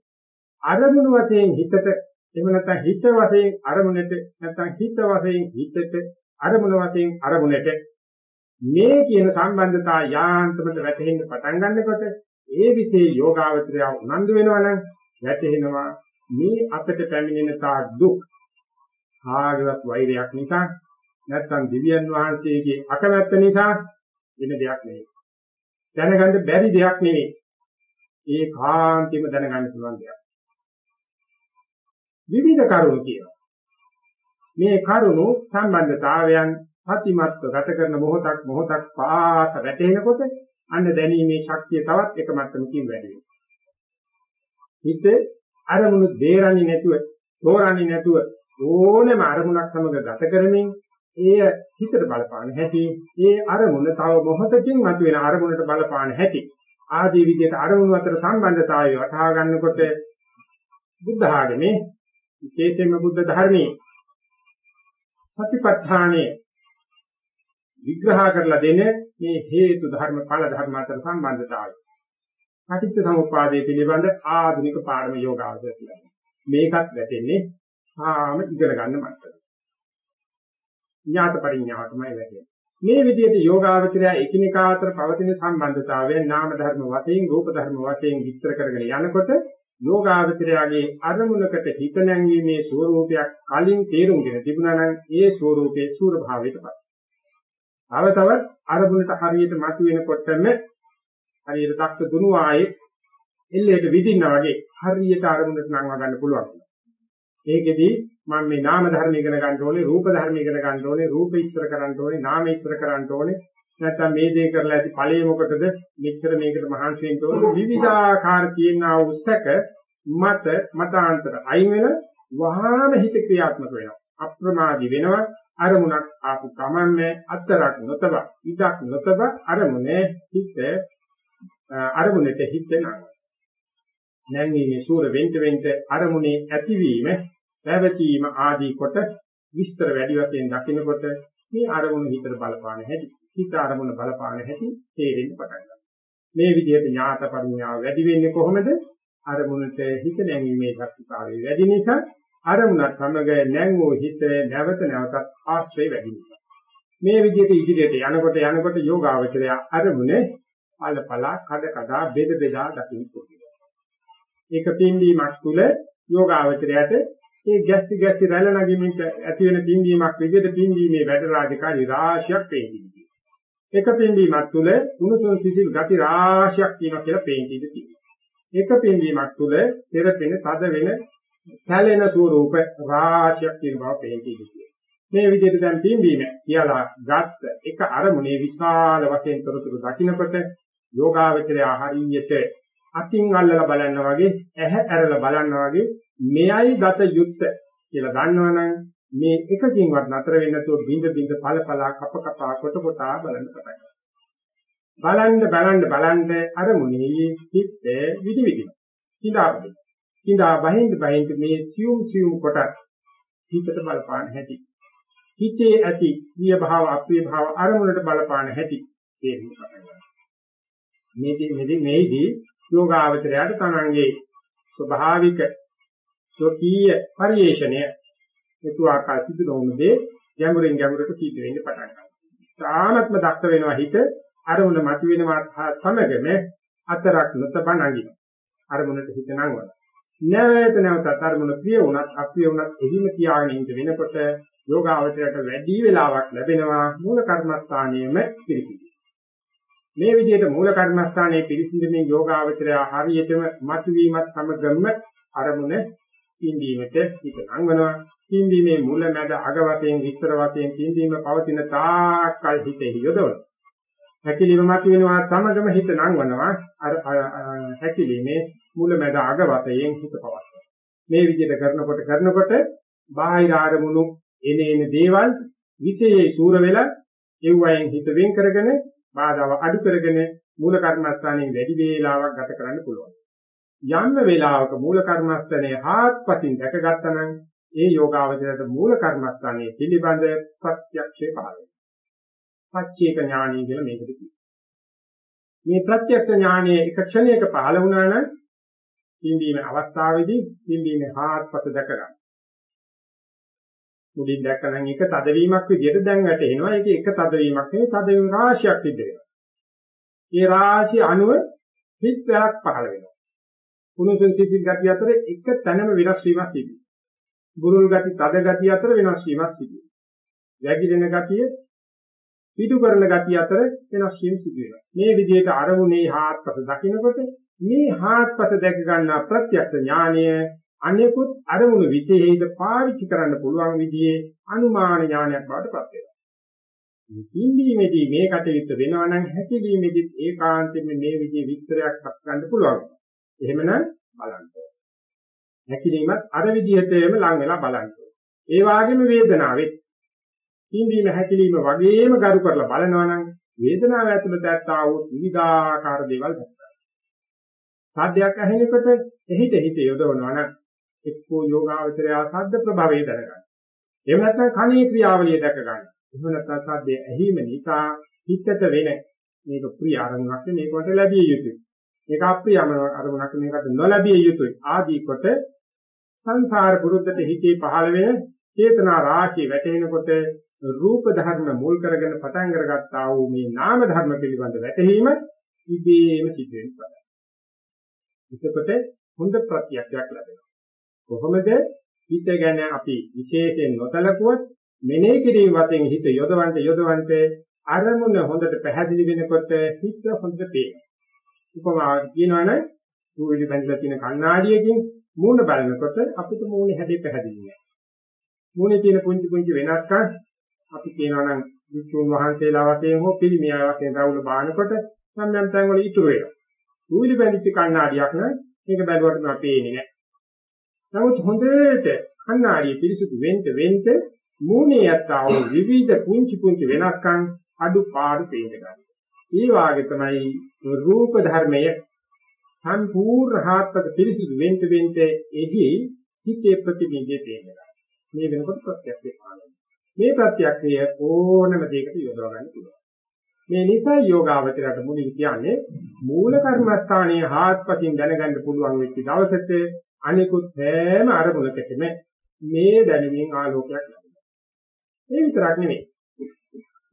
Speaker 1: අරමුණු වශයෙන් හිතට එහෙම නැත්නම් හිත වශයෙන් අරමුණට නැත්නම් හිත වශයෙන් හිතට අරමුණ වශයෙන් අරමුණට මේ කියන සම්බන්ධතා යාන්ත්‍රමට වැටෙන්න පටන් ගන්නකොට ඒ વિશે යෝගාවචරය උනන්දු වෙනවා නම් වැටෙනවා මේ අපිට පැමිණෙන තා දුක් ආගවත් වෛරයක් නිසා නැත්නම් දිව්‍යන් වහන්සේගේ අකමැත්ත නිසා වෙන දෙයක් නෙවෙයි. දැනගන්න බැරි දෙයක් නෙවෙයි. ඒ කාන්තිම දැනගන්න පුළුවන් දෙයක්. විවිධ කරුණු කියනවා. මේ කරුණු සම්බන්ධතාවයන් ප්‍රතිමත්ව ගත කරන මොහොතක් මොහොතක් පාස වැටෙනකොට අන්න දැනීමේ ශක්තිය තවත් එක මට්ටමකින් වැඩි වෙනවා. හිත අරමුණු දෙරන්නේ නැතුව, තෝරන්නේ නැතුව ඕනෑම අරමුණක් සමග ගත කරමින් එය හිතට බලපාන හැටි, ඒ අරමුණ තව මොහොතකින් මතුවෙන අරමුණට බලපාන හැටි ආදී විදිහට අරමුණු අතර සම්බන්ධතාවය වටහා ගන්නකොට බුද්ධ ආගමේ විශේෂයෙන්ම බුද්ධ ධර්මයේ සතිපට්ඨානයේ විග්‍රහ කරලා දෙන මේ හේතු ධර්ම ඵල ධර්ම අතර සම්බන්ධතාවය. පටිච්ච සමුප්පාදයේ පිළිබඳ ආධුනික පාඩම යෝගාවචර කියලා. මේකත් වැටෙන්නේ ආම ඉගෙන ගන්න මට්ටම. ඥාත පරිඥාව තමයි වැටෙන්නේ. මේ විදිහට යෝගාවචරය එකිනෙකා අතර පවතින සම්බන්ධතාවය නාම ධර්ම වශයෙන් රූප ධර්ම වශයෙන් විස්තර කරගෙන යනකොට යෝගාවචරයාගේ අරමුණකට හිත නැංවීමේ ස්වરૂපයක් කලින් තේරුම්ගෙන තිබුණා නම් ඒ ස්වરૂපයේ සූර භාවයටපත්. තව තවත් අරමුණට හරියට මතුවෙනකොටම හරියට දක්ෂ දුනු ආයේ එල්ලේට විදින්නා වගේ හරියට අරමුණට නංවා ගන්න පුළුවන්. ඒකෙදි මම මේ නාම ධර්ම ඉගෙන ගන්න ඕනේ, රූප ධර්ම ඉගෙන ගන්න ඕනේ, රූප ඉස්සර කරන්න ඕනේ, නාම ඉස්සර කරන්න ඕනේ. නැත්නම් මේ දේ කරලා ඇති ඵලයේ මොකටද? මෙච්චර මේකට මහන්සි වෙන්න ඕනේ. විවිධාකාර තියෙනා උස්සක මත මතාන්තර අයින් වෙන වහාම හිත ක්‍රියාත්මක වෙනවා. අප්‍රමාදී වෙනවා. අරමුණක් ආපු කමන්නේ අතරක් නොතබ, ඉදක් නොතබ අරමුණේ හිත අරමුණට හිත නංවන. නැංවීමේ සූර වෙන්ට වෙන්ට අරමුණේ ඇතිවීම පැවතීම ආදී කොට විස්තර වැඩි වශයෙන් දකිනකොට මේ අරමුණ හිතට බලපාන හැටි හිත අරමුණ බලපාන හැටි තේරෙන්න පටන් ගන්නවා මේ විදිහට ඥාත පරිඥාව වැඩි වෙන්නේ කොහොමද අරමුණට හිත නැංවීමේ ශක්තිය වැඩි නිසා අරමුණත් සමග නැංවෝ හිත නැවත නැවතත් ආශ්‍රය වැඩි නිසා මේ විදිහට ඉදිරියට යනකොට යනකොට යෝගාවචරය අරමුණ පළපලා කඩ කඩා බෙද බෙදා දකින්න පුළුවන් ඒක පින්දීමක් තුළ යෝගාවචරයට ඒ ගැස්සි ගැස්සි රැළ නැගීමෙන් ඇති වෙන පින්වීමක් විදිහට පින්වීමේ වැඩ රාජකාරී රාශියක් පේනවා. එක පින්වීමක් තුළ උණුසුම් සිසිල් ගති රාශියක් තියෙනවා කියලා පේන්නේ තියෙනවා. එක පින්වීමක් තුළ තෙරපෙන තද වෙන සැලෙන ස්වරූප රාශියක් තියෙන බව පේන්නේ තියෙනවා. මේ විදිහට දැන් පින්වීම කියලා ගත්ත එක අරමුණේ විශාල වශයෙන් තොරතුරු දකින්නකොට යෝගාවචරය හරියට අතින් අල්ලලා බලනවා වගේ ඇහැ ඇරලා බලනවා වගේ මෙයයි ගත යුත්ත කියලා දන්නවනම් මේ එකකින්වත් නතර වෙන්නේ නැතුව බින්ද බින්ද පළ පළ කප කපා කොට කොටා බලන්න පටන් බලන්න බලන්න බලන්න අරමුණේ හිත විදි විදිනවා. කිඳාවද. කිඳා බහින්ද බහින්ද මේ සියුම් සියුම් කොටස් හිතට බලපාන හැටි. හිතේ ඇති ප්‍රිය භාව අප්‍රිය භාව අරමුණට බලපාන හැටි තේරුම් ගන්න. මේදී මේදී මේදී යෝගාවචරයට තමන්ගේ ස්වභාවික ස්වකීය පරිේශණය හේතු ආකාර සිදු නොවුනදී ගැඹුරින් ගැඹුරට සිද්ධ වෙන්න පටන් ගන්නවා. සාමත්ම දක්ෂ වෙනවා හිත අරමුණ මතුවෙනවා සමගම අතරක් නොතබ නගිනවා. අරමුණට හිත නංවන. නැවත නැවතත් අරමුණ ප්‍රිය වුණත් අප්‍රිය වුණත් එහිම තියාගෙන ඉඳ වෙනකොට යෝගාවචරයට වැඩි වෙලාවක් ලැබෙනවා මූල කර්මස්ථානියෙම පිළිසිදු. මේ විදිහට මූල කර්මස්ථානයේ පිළිසිඳමින් යෝගාවචරය හරියටම මතුවීමත් සමගම අරමුණ පින්දීමට හිත නංවනවා. පින්දීමේ මුල මැද අග වශයෙන් විස්තර වශයෙන් පින්දීම පවතින තාක්කල් හිතේ යොදවනවා. හැකිලිම මත වෙනවා තමගම හිත නංවනවා. අර හැකිලිමේ මුල මැද අග වශයෙන් හිත පවත්වනවා. මේ විදිහට කරනකොට කරනකොට බාහිර ආරමුණු එන එන දේවල් විශේෂයේ සූර වෙලා එව්වයෙන් හිත වෙන් කරගෙන බාධාව අඩු කරගෙන මූල කර්මස්ථානයේ වැඩි වේලාවක් ගත කරන්න පුළුවන්. යම් වේලාවක මූල කර්මස්ථානයේ හාත්පසින් දැකගත්තා නම් ඒ යෝගාවචරයට මූල කර්මස්ථානයේ පිළිබඳ ප්‍රත්‍යක්ෂේ පහළ වෙනවා. පච්චේක ඥානය කියලා මේකට කියනවා. මේ ප්‍රත්‍යක්ෂ ඥානයේ එක ක්ෂණයක පහළ වුණා නම් පින්දීමේ අවස්ථාවේදී පින්දීමේ හාත්පස දැක ගන්න. මුලින් දැක්කනම් එක තදවීමක් විදිහට දැන් වැටෙනවා. ඒක එක තදවීමක් නෙවෙයි තදවීම රාශියක් සිද්ධ වෙනවා. ඒ රාශිය අනුව හිත් වැලක් පහළ වෙනවා. කුණුසුන් සිසිල් ගතිය අතර එක තැනම වෙනස් වීමක් සිදුවේ. බුරුල් ගති තද ගතිය අතර වෙනස් වීමක් සිදුවේ. වැగిරෙන ගතිය පිටු කරන ගතිය අතර වෙනස් වීම සිදු වෙනවා. මේ විදිහට අරමුණේ හාත්පස දකිනකොට මේ හාත්පස දැක ගන්නා ප්‍රත්‍යක්ෂ ඥානය අනෙකුත් අරමුණු විශේෂයෙන් පාවිච්චි කරන්න පුළුවන් විදිහේ අනුමාන ඥානයක් බවට පත් වෙනවා. මේ පින්දීමේදී මේ කටයුත්ත වෙනවා නම් හැකිලීමේදී ඒකාන්තයෙන් මේ විදිහේ විස්තරයක් හත් ගන්න පුළුවන්. එහෙමනම් බලන්න. හැකිලීමත් අර විදිහටම ලං වෙලා බලන්න. ඒ වගේම වේදනාවෙත් පින්දීම හැකිලීම වගේම ගරු කරලා බලනවා නම් වේදනාව ඇතුළත ඇත්තා වූ විවිධාකාර දේවල් දැක්කා. සාධ්‍යයක් ඇහෙනකොට එහිට හිත යොදවනවා නම් එක්කෝ යෝගාවචරය සද්ද ප්‍රභවය දැනගන්න. එහෙම නැත්නම් කණේ ක්‍රියාවලිය දැක ගන්න. එහෙම නැත්නම් සද්දේ ඇහිම නිසා හිතට වෙන මේක ප්‍රිය අරමුණක් මේකට ලැබිය යුතුයි. මේක අප්‍රිය අරමුණක් මේකට නොලැබිය යුතුයි. ආදී කොට සංසාර පුරුද්දට හිතේ පහළ වෙන චේතනා රාශිය වැටෙනකොට රූප ධර්ම මුල් කරගෙන පටන් අරගත්තා වූ මේ නාම ධර්ම පිළිබඳ වැටහීම ඉබේම සිද්ධ වෙනවා. එතකොට හොඳ ප්‍රත්‍යක්ෂයක් ලැබෙනවා. කොහොමද හිත ගැන අපි විශේෂයෙන් නොසලකුවොත් මෙනෙහි කිරීම වශයෙන් හිත යොදවන්ට යොදවන්ට අරමුණ හොඳට පැහැදිලි වෙනකොට හිත හොඳට පේනවා. උපමාවක් කියනවනේ සූර්ය බැඳලා තියෙන කණ්ණාඩියකින් මූණ බලනකොට අපිට මූණේ හැටි පැහැදිලි නෑ. මූණේ තියෙන පුංචි පුංචි වෙනස්කම් අපි කියනවා නම් විසුණු වහන්සේලා වශයෙන් හෝ පිළිමියා වශයෙන් රවුල බානකොට නම් යම් තැන් වල ඉතුරු වෙනවා. සූර්ය බැඳිච්ච කණ්ණාඩියක් නම් මේක බැලුවට මම පේන්නේ නෑ. නමුත් හොඳට කණ්ණාඩිය පිරිසුදු වෙන්න වෙන්න මූණේ යත්තා වූ විවිධ පුංචි පුංචි වෙනස්කම් අඩුපාඩු පේන්න ගන්නවා. ඒ වාගේ තමයි රූප ධර්මය සම්පූර්ණ හාත්පස පිරිසුදු වෙන්න වෙන්න එහි හිතේ ප්‍රතිබිම්බය පේනවා. මේ වෙනකොට ප්‍රත්‍යක්ෂය පාලනය. මේ ප්‍රත්‍යක්ෂය ඕනම දෙයකට යොදවා ගන්න පුළුවන්. මේ නිසා යෝගාවචරයට මුලින් කියන්නේ මූල කර්මස්ථානයේ හාත්පසින් දැනගන්න පුළුවන් වෙච්ච දවසට අනිකුත් හැම අරමුණකටම මේ දැනුමින් ආලෝකයක් ලැබෙනවා. ඒ විතරක් නෙමෙයි.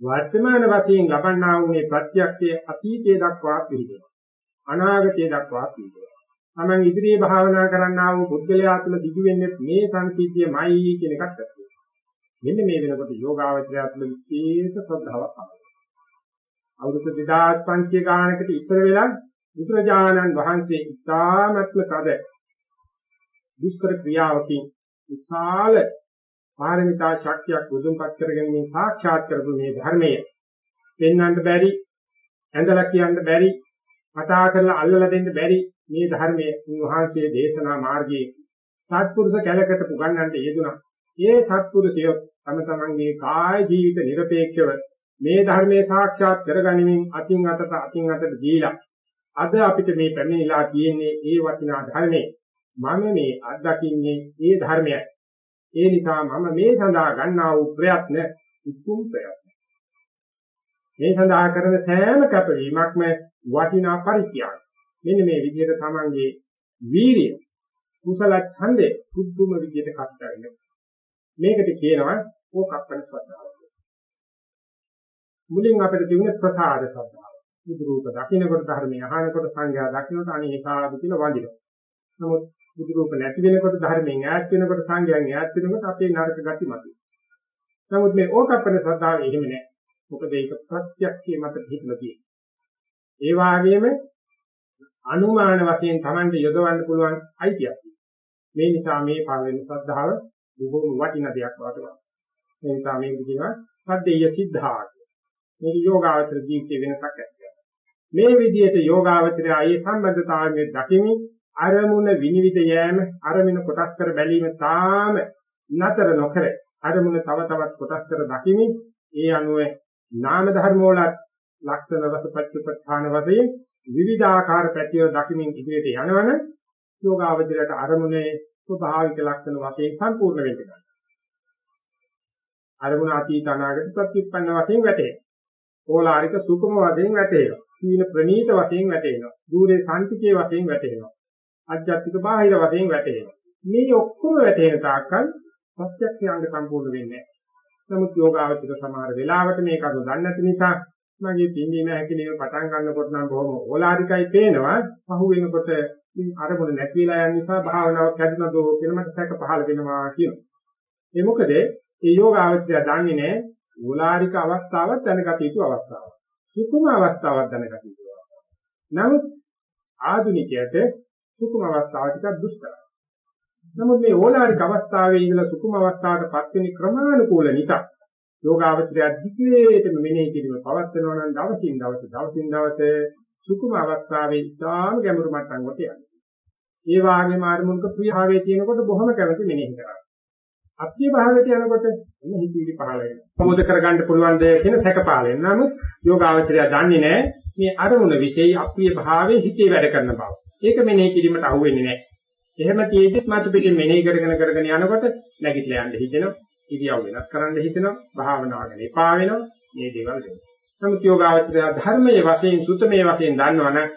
Speaker 1: වර්තමාන වශයෙන් ලබන්නා වූ මේ ප්‍රත්‍යක්ෂයේ අතීතයේ දක්වා පිළිදෙනවා. අනාගතයේ දක්වා පිළිදෙනවා. තමන් ඉදිරියේ භාවනා කරන්නා වූ බුද්ධලයා තුළ සිදුවෙන්නේ මේ සංසිද්ධියමයි කියන එකක් ඇත්තයි. මෙන්න මේ වෙනකොට යෝගාවචරය තුළ විශේෂ ශ්‍රද්ධාවක් පහළ අවුරුදු 2500 ගානකට ඉස්සර වෙලා බුදුරජාණන් වහන්සේ ඉතාමත්ම තද දුෂ්කර ක්‍රියාවකින් විශාල පාරමිතා ශක්තියක් බුදුන්පත් කරගෙන මේ සාක්ෂාත් කරපු මේ ධර්මය පෙන්වන්න බැරි ඇඳලා කියන්න බැරි කතා කරලා අල්ලලා දෙන්න බැරි මේ ධර්මයේ උන්වහන්සේ දේශනා මාර්ගයේ සත්පුරුෂ කැලකට පුගන්නන්ට යෙදුණා. ඒ සත්පුරුෂය තම තමන්ගේ කාය ජීවිත নিরপেক্ষව මේ ධර්මයේ සාක්ෂාත් කරගනිමින් අතින් අතට අතින් අතට දීලා අද අපිට මේ පැමිණලා තියෙන්නේ ඒ වටිනා ධර්මයේ මම මේ අත්දකින්නේ ඒ ධර්මයයි. ඒ නිසා මම මේ සඳහා ගන්නා වූ ප්‍රයත්න උතුම් ප්‍රයත්න. මේ සඳහා කරන සෑම කැපවීමක්ම වටිනා පරිත්‍යාගය. මෙන්න මේ විදිහට තමන්ගේ වීරිය කුසල ඡන්දේ පුදුම විදිහට කස් කරන්නේ. මේකට කියනවා ඕකප්පන ශ්‍රද්ධාව. මුලින් අපිට තිබුණේ ප්‍රසාද ශ්‍රද්ධාව. බුදු රූප දකින්නකොට ධර්මය අහනකොට සංඥා දකින්නකොට අනේ සාදු කියලා වඳිනවා. නමුත් බුදු රූප නැති වෙනකොට ධර්මයෙන් ඈත් වෙනකොට සංඥාන් ඈත් වෙනකොට අපේ නරක ගති මතුවේ. නමුත් මේ ඕකප්පන ශ්‍රද්ධාව එහෙම නැහැ. මොකද ඒක ප්‍රත්‍යක්ෂයේ මත පිටලා තියෙන්නේ. ඒ වාගේම අනුමාන වශයෙන් Tamante යොදවන්න පුළුවන් අයිතියක්. මේ නිසා මේ පළවෙනි ශ්‍රද්ධාව බොහෝම වටිනා දෙයක් වඩනවා. මේ නිසා මේක කියනවා සද්දේය සිද්ධා මේක යෝගාවචර ජීවිතේ වෙනසක් ඇති මේ විදිහට යෝගාවචරය ආයේ සම්බන්ධතාවයේ දකිමින් අරමුණ විනිවිද යෑම අරමුණ කොටස් කර බැලීම තාම නතර නොකර අරමුණ තව තවත් කොටස් කර දකිමින් ඒ අනුව නාම ධර්ම වල ලක්ෂණ රසපච්චපඨාන වශයෙන් විවිධාකාර පැතිව දකිමින් ඉදිරියට යනවන යෝගාවචරයට අරමුණේ ස්වභාවික ලක්ෂණ වශයෙන් සම්පූර්ණ වෙන්න ගන්නවා. අරමුණ අතීත අනාගත ප්‍රතිඋත්පන්න වශයෙන් වැටේ. ඕලාරික සුකුම වශයෙන් වැටේනවා. සීන ප්‍රනීත වශයෙන් වැටෙනවා. දූරේ සාන්තිකයේ වශයෙන් වැටෙනවා. අධ්‍යාත්මික බාහිර වශයෙන් වැටෙනවා. මේ ඔක්කොම වැටෙන තාක්කල් ප්‍රත්‍යක්ෂාංග සම්පූර්ණ වෙන්නේ නැහැ. නමුත් යෝගාවචර සමහර වෙලාවට මේක අද දන්නේ නැති නිසා මගේ පින්දීම හැකිලිම පටන් ගන්නකොට නම් බොහොම ඕලාරිකයි පේනවා. පහු වෙනකොට අරමුණ නැති වෙලා යන නිසා භාවනාව කැඩුනද කියලා මට සැක පහළ වෙනවා කියනවා. ඒ මොකද මේ යෝගාවචරය දන්නේ නැහැ ඕලාරික අවස්ථාවක් දැනගත යුතු අවස්ථාවක්. සුකුම අවස්ථාවක් දැනගත යුතු අවස්ථාවක්. නමුත් ආධුනිකයට සුකුම අවස්ථාව ටිකක් දුෂ්කරයි. නමුත් මේ ඕලාරික අවස්ථාවේ ඉඳලා සුකුම අවස්ථාවටපත් වෙන ක්‍රමානුකූල නිසා යෝගාවචරය දිගේටම මෙනෙහි කිරීම පවත්වනවා නම් දවසින් දවස දවසින් දවස සුකුම අවස්ථාවේ ඉතාම ගැඹුරු මට්ටම් කොට යනවා. ඒ වාගේම ආරමුණක ප්‍රියභාවයේ තියෙනකොට බොහොම කැමති මෙනෙහි කරා. අප්‍රිය භාවයට යනකොට එන්න හිතවිලි පහළ වෙනවා. ප්‍රමෝද කරගන්න පුළුවන් ද කියන සැක පහළ වෙනවා. නමුත් යෝගාවචරය දන්නේ නැහැ මේ අරමුණ વિશેයි අප්‍රිය භාවයේ හිතේ වැඩ කරන බව. ඒක මෙනෙහි කිරීමට අහු වෙන්නේ නැහැ. එහෙම තියෙද්දිත් මතු පිටින් මෙනෙහි කරගෙන කරගෙන යනකොට නැගිටලා යන්න හිතෙනවා. ඉරියව් වෙනස් කරන්න හිතෙනවා. භාවනාව ගැන එපා වෙනවා. මේ දේවල් වෙනවා. නමුත් යෝගාවචරය ධර්මයේ වශයෙන් සුතමේ වශයෙන් දන්නවනම්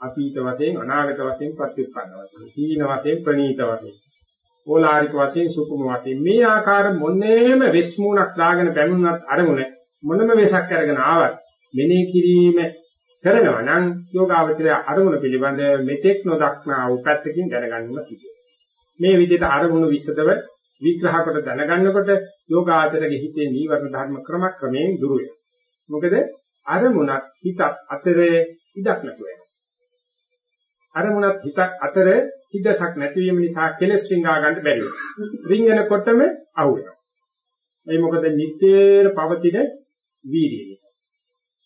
Speaker 1: අතීත වශයෙන් අනාගත වශයෙන් ප්‍රතිඋත්පන්න වශයෙන් සීන වශයෙන් ප්‍රනීත වශයෙන් ඕලාරික වශයෙන් සුකුම වශයෙන් මේ ආකාර මොනේම වෙස්මුණක් දාගෙන බැමුණත් අරමුණ මොනම වෙසක් අරගෙන ආවත් මෙනෙහි කිරීම කරනවා නම් යෝගාවචරය අරමුණ පිළිබඳ මෙතෙක් නොදක්නා වූ පැත්තකින් දැනගන්නම සිදුවේ. මේ විදිහට අරමුණු විසදව විග්‍රහ කොට දැනගන්නකොට යෝගාචරයේ හිතේ නීවරණ ධර්ම ක්‍රමක්‍රමයෙන් දුර වෙනවා. මොකද අරමුණක් හිතක් අතරේ ඉඩක් නැතුව යනවා. අරමුණක් හිතක් අතර හිදසක් නැතිවීම නිසා කෙලස් රිංගා ගන්න බැරි වෙනවා. රිංගනකොටම අහු වෙනවා. ඒ මොකද නිත්‍යර පවතින වීර්යය නිසා.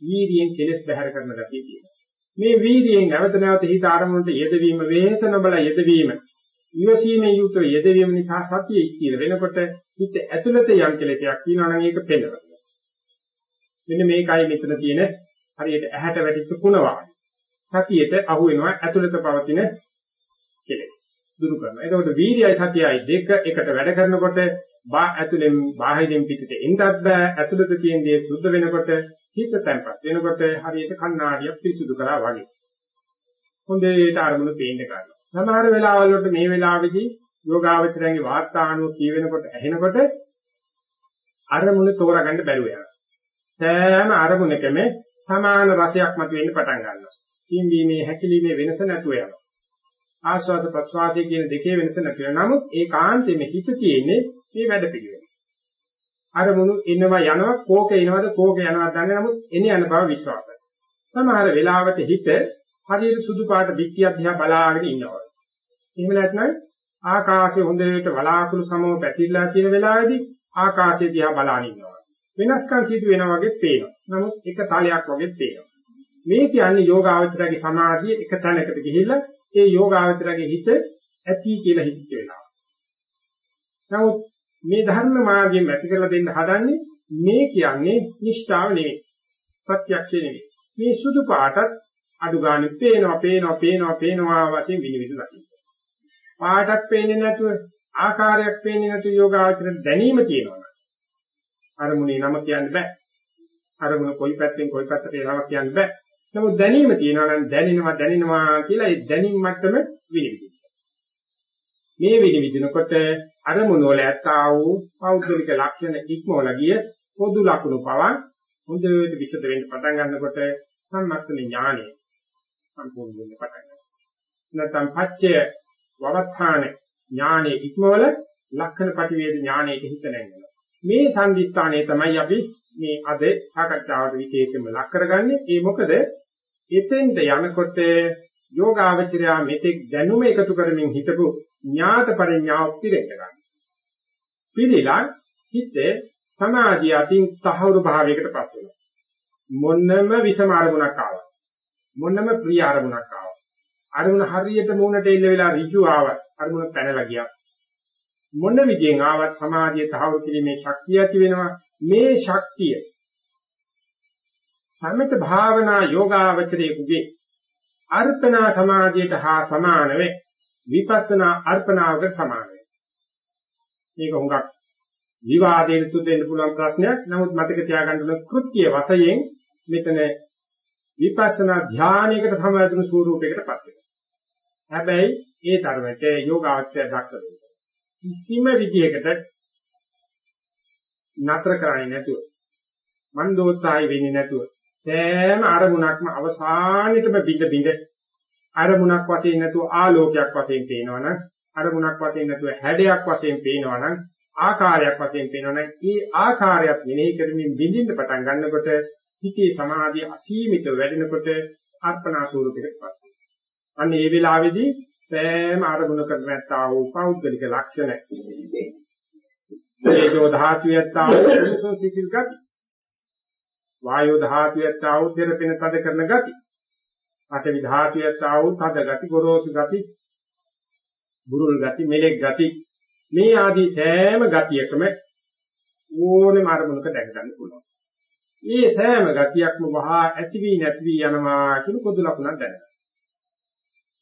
Speaker 1: වීර්යයෙන් කෙලස් බැහැර කරන ගතිය තියෙනවා. මේ වීර්යයෙන් නැවත නැවත හිත ආරමුණට යෙදවීම වේසන බල යෙදවීම ඉවසීමේ යුතුව යෙදවීම නිසා සතිය ස්ථිර වෙනකොට හිත ඇතුළත යම් කෙලෙසයක් තියෙනවා නම් ඒක පෙළවෙනවා. මෙන්න මේකයි මෙතන තියෙන හරියට ඇහැට වැටිච්ච කුණවා. සතියේට අහු වෙනවා ඇතුළත පවතින කෙලෙස්. දුරු කරනවා. එතකොට වීර්යයි සතියයි දෙක එකට වැඩ කරනකොට බා ඇතුලෙන් බාහිරින් පිටට එන්නත් බෑ. ඇතුළත තියෙන දේ සුද්ධ වෙනකොට හිත තැම්පත් වෙනකොට හරියට කණ්ණාඩියක් පිරිසුදු කරා වගේ. හොඳට අරමුණ පේන්න ගන්නවා. සමහර වෙලාවල් වලට මේ වෙලාවේදී යෝගාවචරයන්ගේ වාර්තානුව කියවෙනකොට ඇහෙනකොට අරමුණ තෝරගන්න බැරුව යනවා. සෑම අරමුණකම සමාන රසයක් මතුවෙන්න පටන් ගන්නවා. පිම්බීමේ හැකිලිමේ වෙනස නැතුව යනවා. ආස්වාද ප්‍රස්වාදයේ කියන දෙකේ වෙනස නැතුව නමුත් ඒකාන්තෙම හිත තියෙන්නේ මේ වැඩ පිළිවෙල. අරමුණු එනවා යනවා කෝක එනවද කෝක යනවද දන්නේ නමුත් එන්නේ යන බව විශ්වාසයි. සමහර වෙලාවට හිත හරියට සුදු පාට පිටියක් දිහා බලාගෙන ඉන්නවා. එහෙම නැත්නම් ආකාශයේ හොඳට වලාකුළු සමව පැතිරලා තියෙන වෙලාවේදී ආකාශය දිහා බලාගෙන ඉන්නවා. වෙනස්කම් සිදු වෙනා වගේ පේනවා. නමුත් එක තලයක් වගේ පේනවා. මේ කියන්නේ යෝගාවචරයේ සමාධිය එක තැනකට ගිහිල්ලා ඒ යෝගාවචරයේ හිත ඇති කියලා හිතච්ච වෙලාව. නමුත් මේ ධර්ම මාර්ගයෙන් ඇති කරලා දෙන්න හදන්නේ මේ කියන්නේ නිෂ්ඨාව නෙවෙයි. ප්‍රත්‍යක්ෂ නෙවෙයි. මේ සුදු පාටත් අඩු ගන්න පේනවා පේනවා පේනවා පේනවා වශයෙන් විනිවිද දකින්න. පාටක් පේන්නේ නැතුව ආකාරයක් පේන්නේ නැතුව යෝගාවචර දැනීම තියෙනවා. අරමුණේ නම කියන්න බෑ. අරමුණ කොයි පැත්තෙන් කොයි පැත්තට යනවා කියන්න බෑ. නමුත් දැනීම තියෙනවා නම් දැනෙනවා දැනෙනවා කියලා ඒ දැනීම මට්ටම විනිවිදින්න. මේ විනිවිදිනකොට අරමුණ වල ඇත්තා වූ පෞද්ගලික ලක්ෂණ ඉක්මවල ගිය පොදු ලක්ෂණ පවන් හොඳට විසද වෙන්න පටන් ගන්නකොට සම්මස්තන ඥානෙ සම්පූර්ණ වෙන්න පටන් ගන්නවා. නැත්නම් පච්චය වවත්තාන ඥානෙ ඉක්මවල ලක්ෂණ ප්‍රතිවේද ඥානෙට හිත නැංගෙනවා. මේ සංදිස්ථානයේ තමයි අපි මේ අද සාකච්ඡාවට විශේෂයෙන්ම ලක් කරගන්නේ. ඒ මොකද එතෙන්ට යනකොට යෝගාවචරයා මෙතෙක් දැනුම එකතු කරමින් හිටපු ඥාත පරිඥාව පිරෙන්න ගන්න. පිළිලා හිතේ සමාධිය අතින් තහවුරු භාවයකටපත් වෙනවා. මොන්නම විසම අරමුණක් ආවා. මොන්නම ප්‍රිය අරමුණක් ආවා. අරමුණ හරියට මූණට එල්ල වෙලා ඍජු ආවා. අරමුණ පැනලා ගියා. මොන විදියෙන් ආවත් සමාධිය තහවුරු කිරීමේ ශක්තිය ඇති වෙනවා. මේ ශක්තිය සමත භාවනා යෝගාවචරයේගේ අර්පණා සමාධියට හා සමාන වේ. විපස්සනා අර්පණාවකට සමාන වේ. මේක හුඟක් විවාදයෙන් තුත් වෙන්න පුළුවන් ප්‍රශ්නයක්. නමුත් මතක තියාගන්න ඕන කෘත්‍ය වශයෙන් මෙතන විපස්සනා ධානයකට සමවැදුණු ස්වරූපයකටපත් වෙනවා. හැබැයි ඒ ධර්මයට යෝගාවචරය දක්ෂ වෙනවා. කිසිම විදියකට නතර කරන්නේ නැතුව මන්දෝත්සාහය වෙන්නේ නැතුව සෑම අරමුණක්ම අවසානෙටම බිඳ බිඳ අරමුණක් වශයෙන් නැතුව ආලෝකයක් වශයෙන් පේනවනම් අරමුණක් වශයෙන් නැතුව හැඩයක් වශයෙන් පේනවනම් ආකාරයක් වශයෙන් පේනවනම් ඒ ආකාරයක් මෙනෙහි කරමින් බිඳින්න පටන් ගන්නකොට හිතේ සමාධිය අසීමිත වැඩෙනකොට අර්පණා ස්වරූපයකට පත් වෙනවා. අන්න ඒ වෙලාවේදී සෑම අරමුණකට නැත්තා වූ පෞද්ගලික ලක්ෂණ ඒකෝ ධාතුයත්තා වූ සිසිල් ගති වායෝ ධාතුයත්තා වූ දෙරපෙන තද කරන ගති පඨවි ධාතුයත්තා වූ තද ගති ගොරෝසු ගති බුරුල් ගති මෙලෙක් ගති මේ ආදී සෑම ගතියකම ඕනෙම අරමුණක දැක ගන්න පුළුවන්. මේ සෑම ගතියක්ම වහා ඇති වී නැති වී යනවා කියන පොදු ලක්ෂණක් දැනගන්න.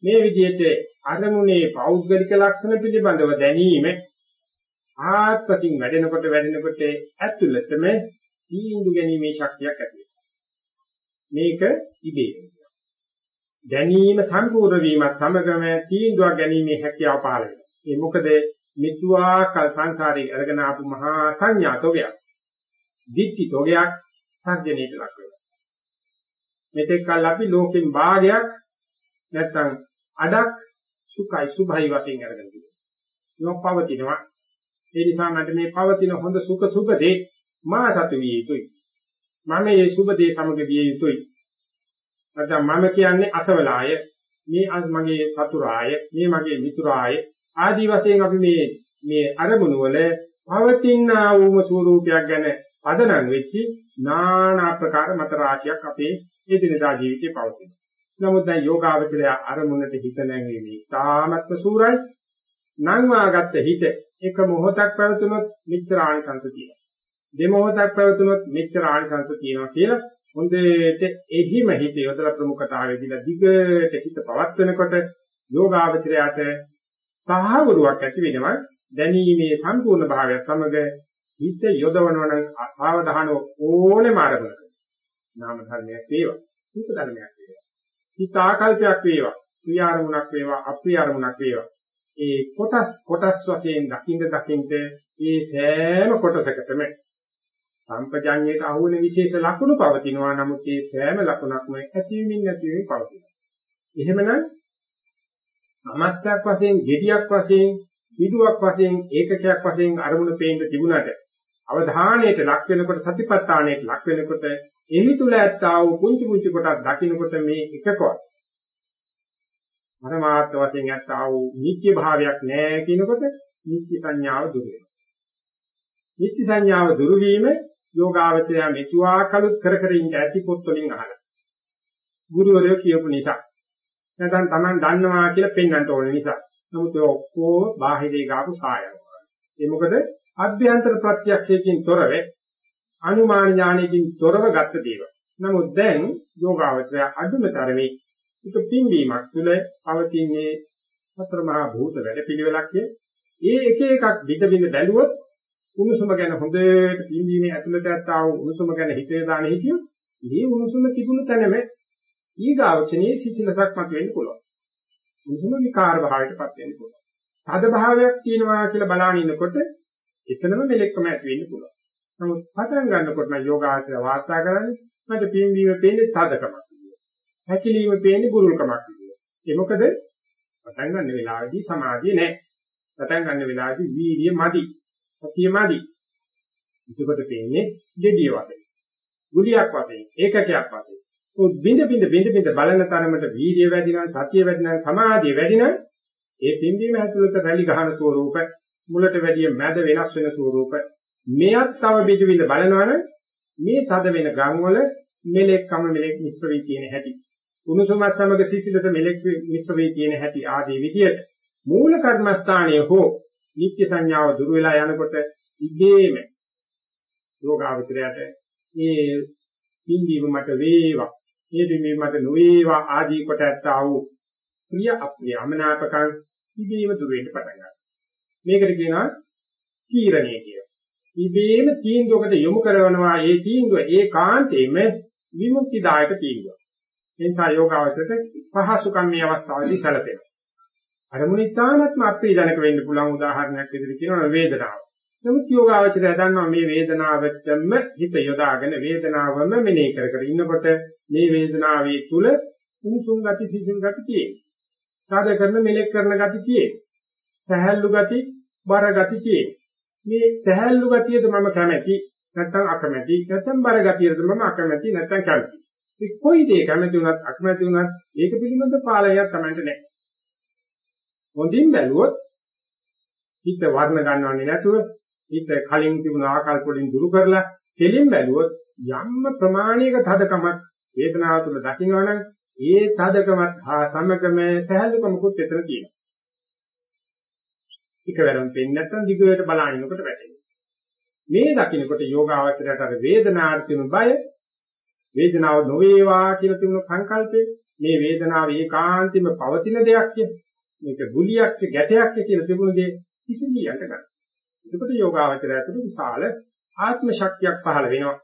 Speaker 1: මේ විදිහට අරමුණේ පෞද්ගලික ලක්ෂණ පිළිබඳව දැනීම ආත්පසින් වැඩෙනකොට වැඩෙනකොට ඇතුළතම තීන්දුව ගැනීමේ ශක්තියක් ඇති මේක ඉබේ දැනීම සම්පූර්ණ වීමත් සමගම තීන්දුවක් ගැනීමේ හැකියාව පහළ වෙනවා. ඒ මොකද මිත්‍යාකල් සංසාරේ අරගෙන ආපු මහා සංඥාතෝගයක්. දිට්ඨි තෝගයක් සත්‍යණයට ලක් වෙනවා. මෙතෙක් කල් අපි ලෝකෙන් භාගයක් නැත්තම් අඩක් සුඛයි සුභයි වශයෙන් අරගෙන තියෙනවා. පවතිනවා. ඒ නිසා මට මේ පවතින හොඳ සුඛ සුභ දේ මා සතු විය යුතුයි. මම මේ සුභ දේ සමග විය යුතුයි. නැත්නම් මම කියන්නේ අසවලාය, මේ මගේ සතුරාය, මේ මගේ මිතුරාය ආදී වශයෙන් අපි මේ මේ අරමුණු වල පවතිනා වූම ස්වરૂපයක් ගැන පදනම් වෙච්චි নানা ආකාර මත රාශියක් අපේ එදිනදා ජීවිතේ පවතිනවා. නමුත් දැන් යෝගාවචරය අරමුණට හිත නැංවීමේ තාමත්ම සූරයි නම් වාගත්ත හිත එක මොහොතක් පැවතුනොත් මෙච්චර ආනිසංස තියෙනවා. දෙමොහොතක් පැවතුනොත් මෙච්චර ආනිසංස තියෙනවා කියලා හොඳට එහිම හිත යොදලා ප්‍රමුඛතාවය දීලා දිගට හිත පවත්වනකොට යෝගාවචරයට සහවුරුවක් ඇති වෙනවා දැනීමේ සම්පූර්ණ භාවය සමග හිත යොදවනවා නම් අසාවධානව ඕනෙම ආරම්භක නාම ධර්මයක් වේවා. සුඛ ධර්මයක් වේවා. හිත ආකල්පයක් වේවා. ක්‍රියාරමුණක් වේවා. අප්‍රියාරමුණක් වේවා. ඒ කොටස් කොටස් වශයෙන් දකින්න දකින්න ඒ සෑම කොටසකටම සම්පජාඤ්ඤයට අහුවෙන විශේෂ ලක්ෂණ පවතිනවා. නමුත් මේ සෑම ලක්ෂණක්ම ඇතිවීමින් නැතිවීමින් පවතිනවා. එහෙමනම් සමස්තයක් වශයෙන්, gediyak වශයෙන්, විදුවක් වශයෙන්, ඒකකයක් වශයෙන් අරමුණ පේන්න තිබුණාට අවධානයට ලක් වෙනකොට සතිපට්ඨානයට ලක් වෙනකොට එහි තුල ඇත්තා වූ කුංචි කුංචි කොටස් දකින්නකොට මේ එකකවත් පරමාර්ථ වශයෙන් ඇත්තා වූ නිත්‍ය භාවයක් නැහැ කියනකොට නිත්‍ය සංඥාව දුර වෙනවා. නිත්‍ය සංඥාව දුරු වීම යෝගාවචරය මෙතුආ කලුත් කර කර ඉඳ ඇති පොත් වලින් අහලා. ගුරුවරයෝ කියපු නිසා. නැත්නම් Taman දන්නවා කියලා පෙන්වන්න ඕන නිසා. නමුත් ඒ ඔක්කොම බාහිරේ ගාපු සායව. ඒ මොකද අභ්‍යන්තර ප්‍රත්‍යක්ෂයකින් තොරව අනුමාන ඥානයකින් තොරව ගත්ත දේවල්. නමුත් දැන් යෝගාවචරය අදුමතරමේ එක පින්වීමක් තුළ පවතින්නේ සතර මහා භූත වැඩ පිළිවෙලක් ඒ එක එකක් විද විද බැලුවොත් උණුසුම ගැන හොඳට පිළිඳීමේ ඇතුළත ඇත්තා වූ උණුසුම ගැන හිතේ දාන හිතියොත් මේ උණුසුම තිබුණු තැනම ඊගාවචනයේ සිසිලසක් මත වෙන්න පුළුවන්. උණුසුම විකාර භාවයටපත් වෙන්න පුළුවන්. තද භාවයක් තියෙනවා කියලා බලාගෙන ඉන්නකොට එතනම මෙලෙක්කම ඇති වෙන්න පුළුවන්. නමුත් පටන් ගන්නකොට නම් යෝගාචර වාර්තා කරන්නේ මට පින්වීම පේන්නේ තදකමක් විදියට. හැකිලිම පේන්නේ බුරුල්කමක් විදියට. ඒ මොකද පටන් ගන්න වෙලාවේදී සමාධිය නැහැ. පටන් ගන්න වෙලාවේදී වීර්ය මදි. සතියමදි. එතකොට පේන්නේ දෙඩිය වශයෙන්. ගුලියක් වශයෙන්, ඒකකයක් වශයෙන්. උත් බින්ද බින්ද බින්ද බින්ද බලන තරමට වීර්ය වැඩි නම් සතිය වැඩි නම් සමාධිය වැඩි නම් ඒ පින්බීම ඇතුළත රැලි ගහන ස්වරූප මුලට වැඩිය මැද වෙනස් වෙන ස්වරූප. මෙයත් තව බිඳ බිඳ බලනවනම් මේ තද වෙන ගම් වල මෙලෙක්කම මෙලෙක් මිශ්‍ර වී තියෙන හැටි. උණුසුමත් සමග සිසිලත මෙලෙක් මිශ්‍ර වී තියෙන හැටි ආදී විදියට මූල කර්මස්ථානයේ හෝ නිත්‍ය සංඥාව දුර වෙලා යනකොට ඉබේම යෝගාවචරයට මේ පින්දීම මට වේවා මේ පින්දීම මට නොවේවා ආදී කොට ඇත්තා වූ ප්‍රිය අප්‍රිය අමනාපකම් ඉබේම දුර වෙන්න පටන් ගන්නවා. මේකට කියනවා තීරණය කියලා. ඉබේම තීන්දුවකට යොමු කරනවා ඒ තීන්දුව ඒකාන්තයෙන්ම විමුක්තිදායක තීන්දුවක්. ඒ නිසා යෝගාවචරයට පහසුකම් මේ අවස්ථාවේදී සැලසෙනවා. අරමුණ ඉතාමත්ම අප්‍රියජනක වෙන්න පුළුවන් උදාහරණයක් විදිහට කියනවා වේදනාව. නමුත් යෝගාවචරය දන්නවා මේ වේදනාවටම හිත යොදාගෙන වේදනාවම මෙනෙහි කර කර ඉන්නකොට මේ වේදනාවේ තුල උණුසුම් ගති සිසිල් ගති තියෙනවා. සාද කරන මෙලෙක් කරන ගති තියෙනවා. සහැල්ලු ගති, බර ගති තියෙනවා. මේ සහැල්ලු ගතියද මම කැමැති නැත්නම් අකමැති නැත්නම් බර ගතියද මම අකමැති නැත්නම් කැමති. ඒ කොයි දෙයක කැමති වුණත් අකමැති වුණත් ඒක පිළිබඳ පාලනයක් Tamanට නැහැ. හොඳින් බැලුවොත් හිත වර්ණ ගන්නවන්නේ නැතුව හිත කලින් තිබුණ ආකල්ප වලින් දුරු කරලා කෙලින් බැලුවොත් යම්ම ප්‍රමාණයක තදකමක් වේදනාව තුළ දකින්නවනම් ඒ තදකමත් හා සමගම සහැල්ලුකමකුත් එතන තියෙනවා. එකවරම පෙන්නේ නැත්නම් දිගට බලනකොට වැටෙනවා. මේ දකින්නකොට යෝගාවචරයට අර වේදනාවට තියෙන බය වේදනාව නොවේවා කියලා තිබුණු සංකල්පේ මේ වේදනාව ඒකාන්තෙම පවතින දෙයක් කිය. මේක ගුලියක් ගැටයක් කියලා තිබුණ දේ කිසිදියට ගන්න. එතකොට යෝගාවචරය තුළ විශාල ආත්ම ශක්තියක් පහළ වෙනවා.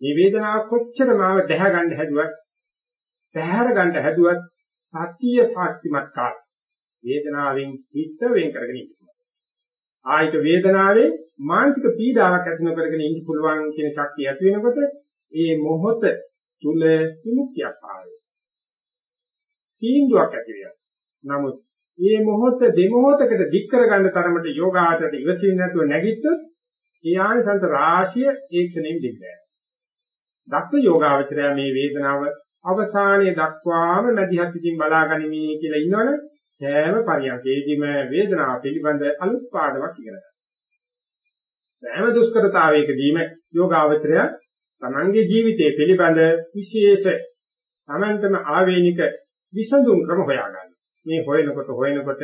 Speaker 1: මේ වේදනාව කොච්චර මාව දැහ ගන්න හැදුවත්, පැහැර ගන්න හැදුවත් සත්‍ය සාක්ෂිමත් කාලය. වේදනාවෙන් හිත වෙන් කරගෙන ඉන්නවා. ආයික වේදනාවේ මානසික පීඩාවක් ඇති නොකරගෙන ඉන්න පුළුවන් කියන ශක්තිය ඇති වෙනකොට ඒ මොහොත තුල විමුක්තියක් ආවේ. තීන්දුවක් ඇති වෙනවා. නමුත් මේ මොහොත දෙමොහොතකට දික් කරගන්න තරමට යෝගාචරයට ඉවසීම නැතුව නැගිට්ටොත් ඒ ආනිසංස රාශිය ඒ ක්ෂණයෙන් දිග්ගෑ. දක්ෂ යෝගාචරය මේ වේදනාව අවසානයේ දක්වාම මැදිහත්කින් බලාගනිමි කියලා ඉන්නවනේ සෑම පරියන්කේදීම වේදනාව පිළිබඳ අලුත් පාඩමක් ඉගෙන ගන්නවා. සෑම දුෂ්කරතාවයකදීම යෝගාවචරය තමන්ගේ ජීවිතයේ පිළිබඳ විශේෂ තමන්ටම ආවේනික විසඳුම් ක්‍රම හොයා ගන්නවා. මේ හොයනකොට හොයනකොට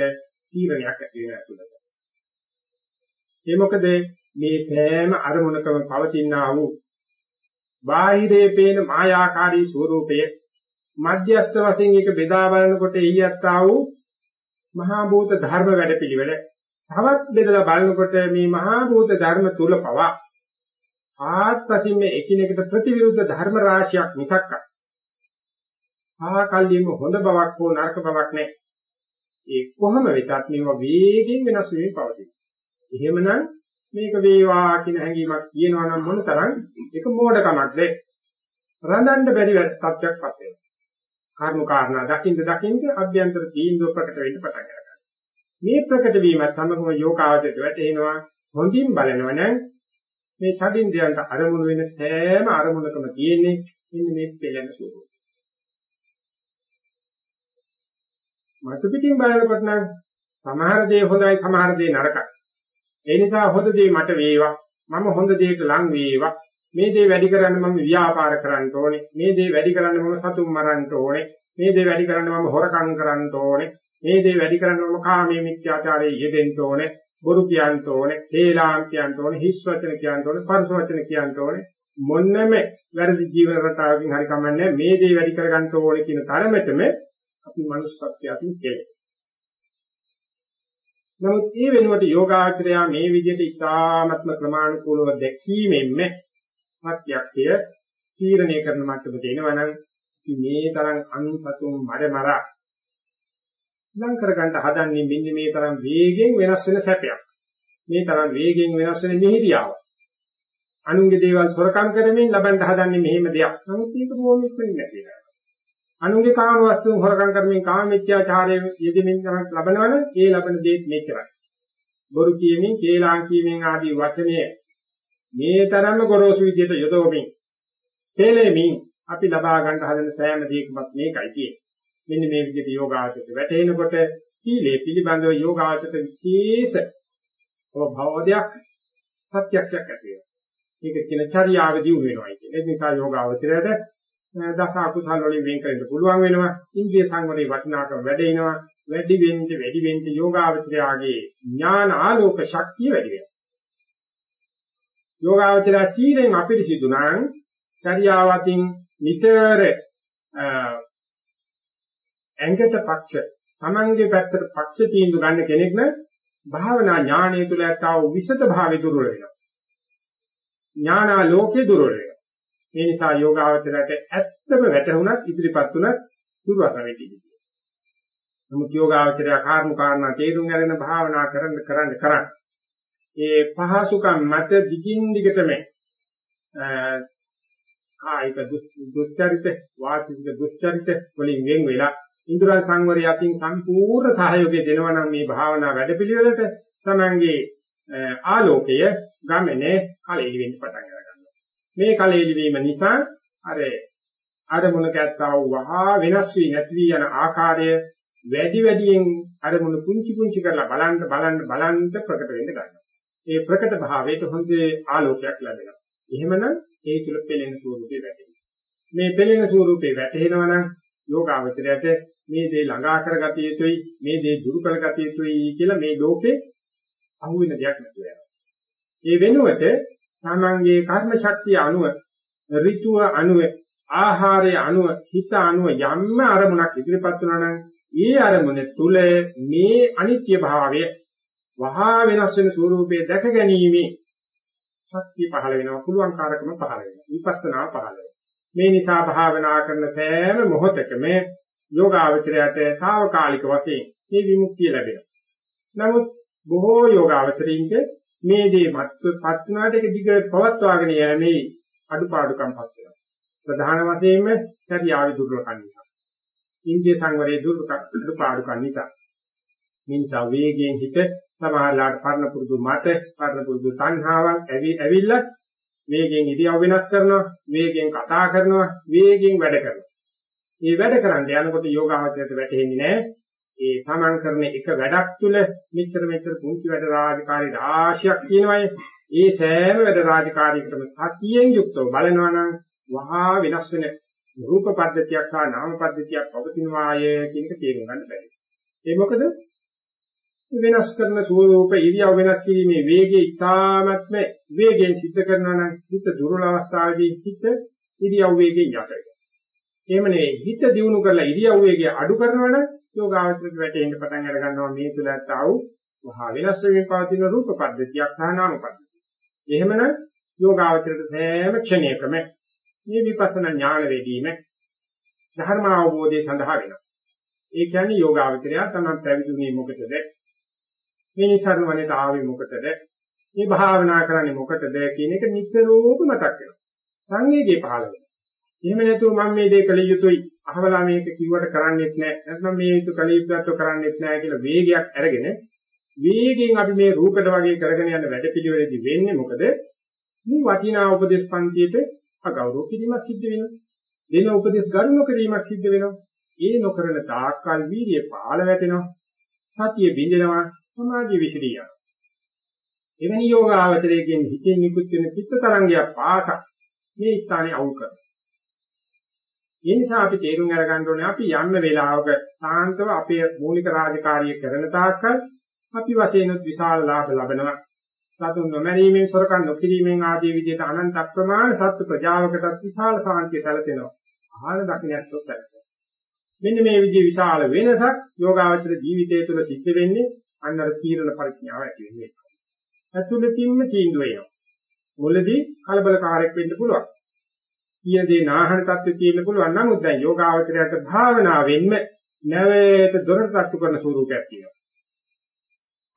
Speaker 1: තීරණයක් ඇති වෙන ඇතුළත. ඒ මොකද මේ සෑම අරමුණකම පවතිනා වූ බාහිරේ පේන මායාකාරී ස්වરૂපයේ මධ්‍යස්ථ වශයෙන් එක බෙදා බලනකොට එහියත්තා වූ මහා භූත ධර්ම වැඩපිළිවෙල තවත් බෙදලා බලනකොට මේ මහා භූත ධර්ම තුල පවා ආත්පසින් මේ එකිනෙකට ප්‍රතිවිරුද්ධ ධර්ම රාශියක් මිසක් ආකල්ලියම හොඳ බවක් හෝ නරක බවක් නැහැ. ඒ කොහොම වෙතත් මේවා වේගෙන් වෙනස් වෙමින් පවතී. එහෙමනම් මේක වේවා කියන හැඟීමක් කියනවා නම් මොන තරම් ඒක මෝඩකමක්ද? රඳන්න බැරි තත්ත්වයක්පත් වෙනවා. කර්ම කාරණා දකින්න දකින්න අභ්‍යන්තර තීන්දුව ප්‍රකට වෙන්න පටන් ගන්නවා. මේ ප්‍රකට වීමත් සමගම යෝගාවචරයට වැටෙනවා හොඳින් බලනවා නම් මේ ෂඩින්ද්‍රයන්ට අරමුණු වෙන සෑම අරමුණකම තියෙන්නේ මෙන්න මේ පෙළෙන ස්වභාවය. මතු පිටින් බලනකොට නම් සමහර දේ හොඳයි සමහර දේ නරකයි. ඒ නිසා හොඳ දේ මට වේවා මම හොඳ දෙයක ලං වේවා මේ දේ වැඩි කරන්න මම ව්‍යාපාර කරන්න ඕනේ. මේ දේ වැඩි කරන්න මම සතුන් මරන්න ඕනේ. මේ දේ වැඩි කරන්න මම හොරකම් කරන්න ඕනේ. මේ දේ වැඩි කරන්න මම කාමයේ මිත්‍යාචාරයේ යෙදෙන්න ඕනේ. බොරු කියන්න ඕනේ. හේලාම් කියන්න ඕනේ. හිස් වචන කියන්න ඕනේ. පරස වචන කියන්න ඕනේ. මොන්නම වැරදි ජීවන රටාවකින් හරි කමන්නේ මේ දේ වැඩි කරගන්න ඕනේ කියන තරමටම අපි මනුස්සත්වයට අතින් කෙලෙයි. නමුත් මේ වෙනුවට යෝගාචරය මේ විදිහට ඉතාමත්ම ක්‍රමානුකූලව දැකීමෙන්ම ප්‍රත්‍යක්ෂය තීරණය කරන මට්ටමට එනවනම් මේ තරම් අනුසතුම් මඩමර ලං කරගන්න හදන්නේ මෙන්න මේ තරම් වේගෙන් වෙනස් වෙන සැපයක්. මේ තරම් වේගෙන් වෙනස් වෙන මිහිරියාව. අනුන්ගේ දේවල් සොරකම් කරමින් ලබන්න හදන්නේ මෙහෙම දෙයක්. නමුත් මේක බොහොම ඉක්මනින් නැති වෙනවා. අනුන්ගේ කාම වස්තුන් හොරකම් කරමින් කාම මිත්‍යාචාරයේ යෙදෙමින් තමයි ලබනවනේ ඒ ලබන දේත් මෙච්චරයි. බොරු කියමින්, කේලාම් කියමින් ආදී වචනේ මේ තරම්ම ගොරෝසු විදියට යොදවමින් තෙලෙමින් අපි ලබා ගන්න හදන සෑම දෙයකමත් මේකයි තියෙන්නේ. මෙන්න මේ විදිහට යෝගාචරයට වැටෙනකොට සීලේ පිළිබඳව යෝගාචරයට විශේෂ භවෝදයක් සත්‍යක්ෂයක් ඇති වෙනවා. මේක කියන චර්යාව දියුණු වෙනවායි කියන්නේ. ඒ නිසා යෝගාචරයට දස අකුසල වලින් වෙන් කරන්න පුළුවන් වෙනවා. ඉන්ද්‍රිය සංවරේ වටිනාකම වැඩෙනවා. වැඩි වෙන්න වැඩි වෙන්න යෝගාචරයාගේ ඥාන ආලෝක ශක්තිය වැඩි වෙනවා. යෝගාචරය සීලෙන් අපිරිසිදු නම් චර්යාවතින් නිතර ඇඟට පක්ෂ තමන්ගේ පැත්තට පක්ෂ තීන්දුව ගන්න කෙනෙක් නම් භාවනා ඥානය තුල ඇත්තව විසද භාවය දුර්වල වෙනවා. ඥානා ලෝකේ දුර්වල වෙනවා. මේ නිසා යෝගාවචරයට ඇත්තම වැටහුණත් ඉදිරිපත් තුනත් දුර්වල වෙන්නේ. නමුත් යෝගාවචරය කාර්ම කාරණා තේරුම් ගන්න භාවනා කරන්න කරන්න කරන්න ඒ පහසුකම් මත දිගින් දිගටම කායික දුස්චරිත වාචික දුස්චරිත වලින් වෙන් වෙලා ඉන්ද්‍රිය සංවරය අතින් සම්පූර්ණ සහයෝගය දෙනවා නම් මේ භාවනා වැඩපිළිවෙලට තමංගේ ආලෝකය ගමනේ කලෙලි වෙන්න පටන් ගන්නවා. මේ කලෙලි වීම නිසා අර අරමුණක ඇත්තා වූ වහා වෙනස් වී නැති වී යන ආකාරය වැඩි වැඩියෙන් අරමුණු පුංචි පුංචි කරලා බලන්න බලන්න බලන්න ප්‍රකට වෙන්න ගන්නවා. ඒ ප්‍රකට භාවයට හොඳේ ආලෝකයක් ලැබෙනවා. එහෙමනම් ඒ තුල පෙළෙන ස්වරූපේ වැටෙනවා. මේ පෙළෙන ස්වරූපේ වැටෙනවා නම් යෝගාවචරයට මේ දේ ළඟා කරගatiya යුතුයි මේ දේ දුරු කරගatiya යුතුයි කියලා මේ ලෝකේ අහුවෙන දෙයක් නැතුව යනවා. ඒ වෙනුවට තමන්ගේ කර්ම ශක්තිය අනුව ඍතුව අනුව ආහාරය අනුව හිත අනුව යම්ම අරමුණක් ඉදිරිපත් වුණා නම් ඒ අරමුණ තුල මේ අනිත්‍ය භාවය වහා වෙනස් වෙන ස්වરૂපයේ දැක ගැනීමේ ශක්තිය පහළ වෙනවා පුළුවන් කාරකම පහළ වෙනවා විපස්සනා පහළ වෙනවා මේ නිසා භාවනා කරන සෑම මොහොතකම යෝගාවචරයට తాවකාලික වශයෙන් මේ විමුක්තිය ලැබෙනවා. නමුත් බොහෝ යෝගාවචරින්ට මේ දේ මත්පත් වුණාට ඒක දිග පවත්වාගෙන යෑමේ අඩුපාඩුකම්පත් වෙනවා. ප්‍රධාන වශයෙන්ම ශරීරාවි දුර්වලකම් නිසා. ඉන්ද්‍රිය සංවරයේ දුර්වලකම් නිසා. මේ නිසා වේගයෙන් හිත සමහරලාට පරණ පුරුදු මත පරණ පුරුදු තණ්හාවක් ඇවි ඇවිල්ලා වේගයෙන් ඉරියව් වෙනස් කරනවා වේගයෙන් කතා කරනවා වේගයෙන් වැඩ කරනවා මේ වැඩ කරන්න යනකොට යෝගාවචරයට වැටෙන්නේ නැහැ. ඒ තමන් කරන එක වැඩක් තුල මෙච්චර මෙච්චර පුංචි වැඩ රාජකාරී රාශියක් තියෙනවායේ. ඒ සෑම වැඩ රාජකාරීකටම සතියෙන් යුක්තව බලනවා නම් වහා වෙනස් වෙන රූප පද්ධතියක් සහ නාම පද්ධතියක් පවතිනවාය කියන එක තේරුම් ගන්න බැහැ. ඒ මොකද වෙනස් කරන ස්වරූප ඉරියව් වෙනස් කිරීමේ වේගය ඉතාමත්ම වේගයෙන් සිද්ධ කරනවා නම් හිත දුර්වල අවස්ථාවේදී හිත ඉරියව් වේගයෙන් යට වෙනවා. එහෙම නෙවෙයි හිත දියුණු කරලා ඉරියව් වේගය අඩු කරනවනම් යෝගාවචරයට වැටෙන්න පටන් අර ගන්නවා මේ තුල ඇත්තව වහා වෙනස් වෙමින් පවතින රූප පද්ධතියක් සහ නාම පද්ධතියක්. එහෙමනම් යෝගාවචරයට සෑම ක්ෂණයකම මේ විපස්සනා ඥාන වේදීම ධර්ම අවබෝධය සඳහා වෙනවා. ඒ කියන්නේ යෝගාවචරය තමයි පැවිදුනේ මොකටද? මේ නිසරණවලට ආවේ මොකටද? මේ භාවනා කරන්නේ මොකටද කියන එක නිතරම මතක් වෙනවා. සංවේගය පහළ වෙනවා. එහෙම නැතුව මම මේ දේ කළ යුතුයි. අහවලා මේක කිව්වට කරන්නේත් නැහැ. නැත්නම් මේ යුතු කළ යුතුත්ව කරන්නේත් නැහැ කියලා වේගයක් අරගෙන වේගයෙන් අපි මේ රූපඩ වගේ කරගෙන යන වැඩපිළිවෙලදී වෙන්නේ මොකද? මේ වටිනා උපදේශ පන්තියට අගෞරව කිරීමක් සිද්ධ වෙනවා. දෙන උපදේශ ගරු නොකිරීමක් සිද්ධ වෙනවා. ඒ නොකරන තාක්කල් වීර්යය පාළ වැටෙනවා. සතිය බිඳෙනවා. සමාධිය විසිරියා. එවැනි යෝග ආවතරයෙන් හිතෙන් නිකුත් වෙන චිත්ත තරංගයක් පාසක් මේ ස්ථානේ අවුල් කරනවා. ඒ නිසා අපි තේරුම් අරගන්න ඕනේ අපි යන්න වේලාවක සාන්තව අපේ මූලික රාජකාරිය කරන තාක්කල් අපි වශයෙන් විශාල ලාභ ලබනවා. සතුන් නොමැරීමෙන් සොරකම් නොකිරීමෙන් ආදී විදිහට අනන්ත අප්‍රමාණ සත්ත්ව ප්‍රජාවකටත් විශාල සාන්තිය සැලසෙනවා. ආහන දකින්නත් සැලසෙනවා. මෙන්න මේ විදිහේ විශාල වෙනසක් යෝගාවචර ජීවිතය තුළ සිද්ධ වෙන්නේ අන්නර තීරණ පරිඥාව ඇති වෙන්නේ. ඇතුළතින්ම තීන්දුව වෙනවා. මුලදී කලබලකාරයක් වෙන්න පුළුවන්. කියන දේ නාහන තත්ත්වෙ තියෙන්න පුළුවන් නමුත් දැන් යෝගාවචරයට භාවනාවෙන්ම නැවත දොරට තට්ටු කරන ස්වරූපයක් තියෙනවා.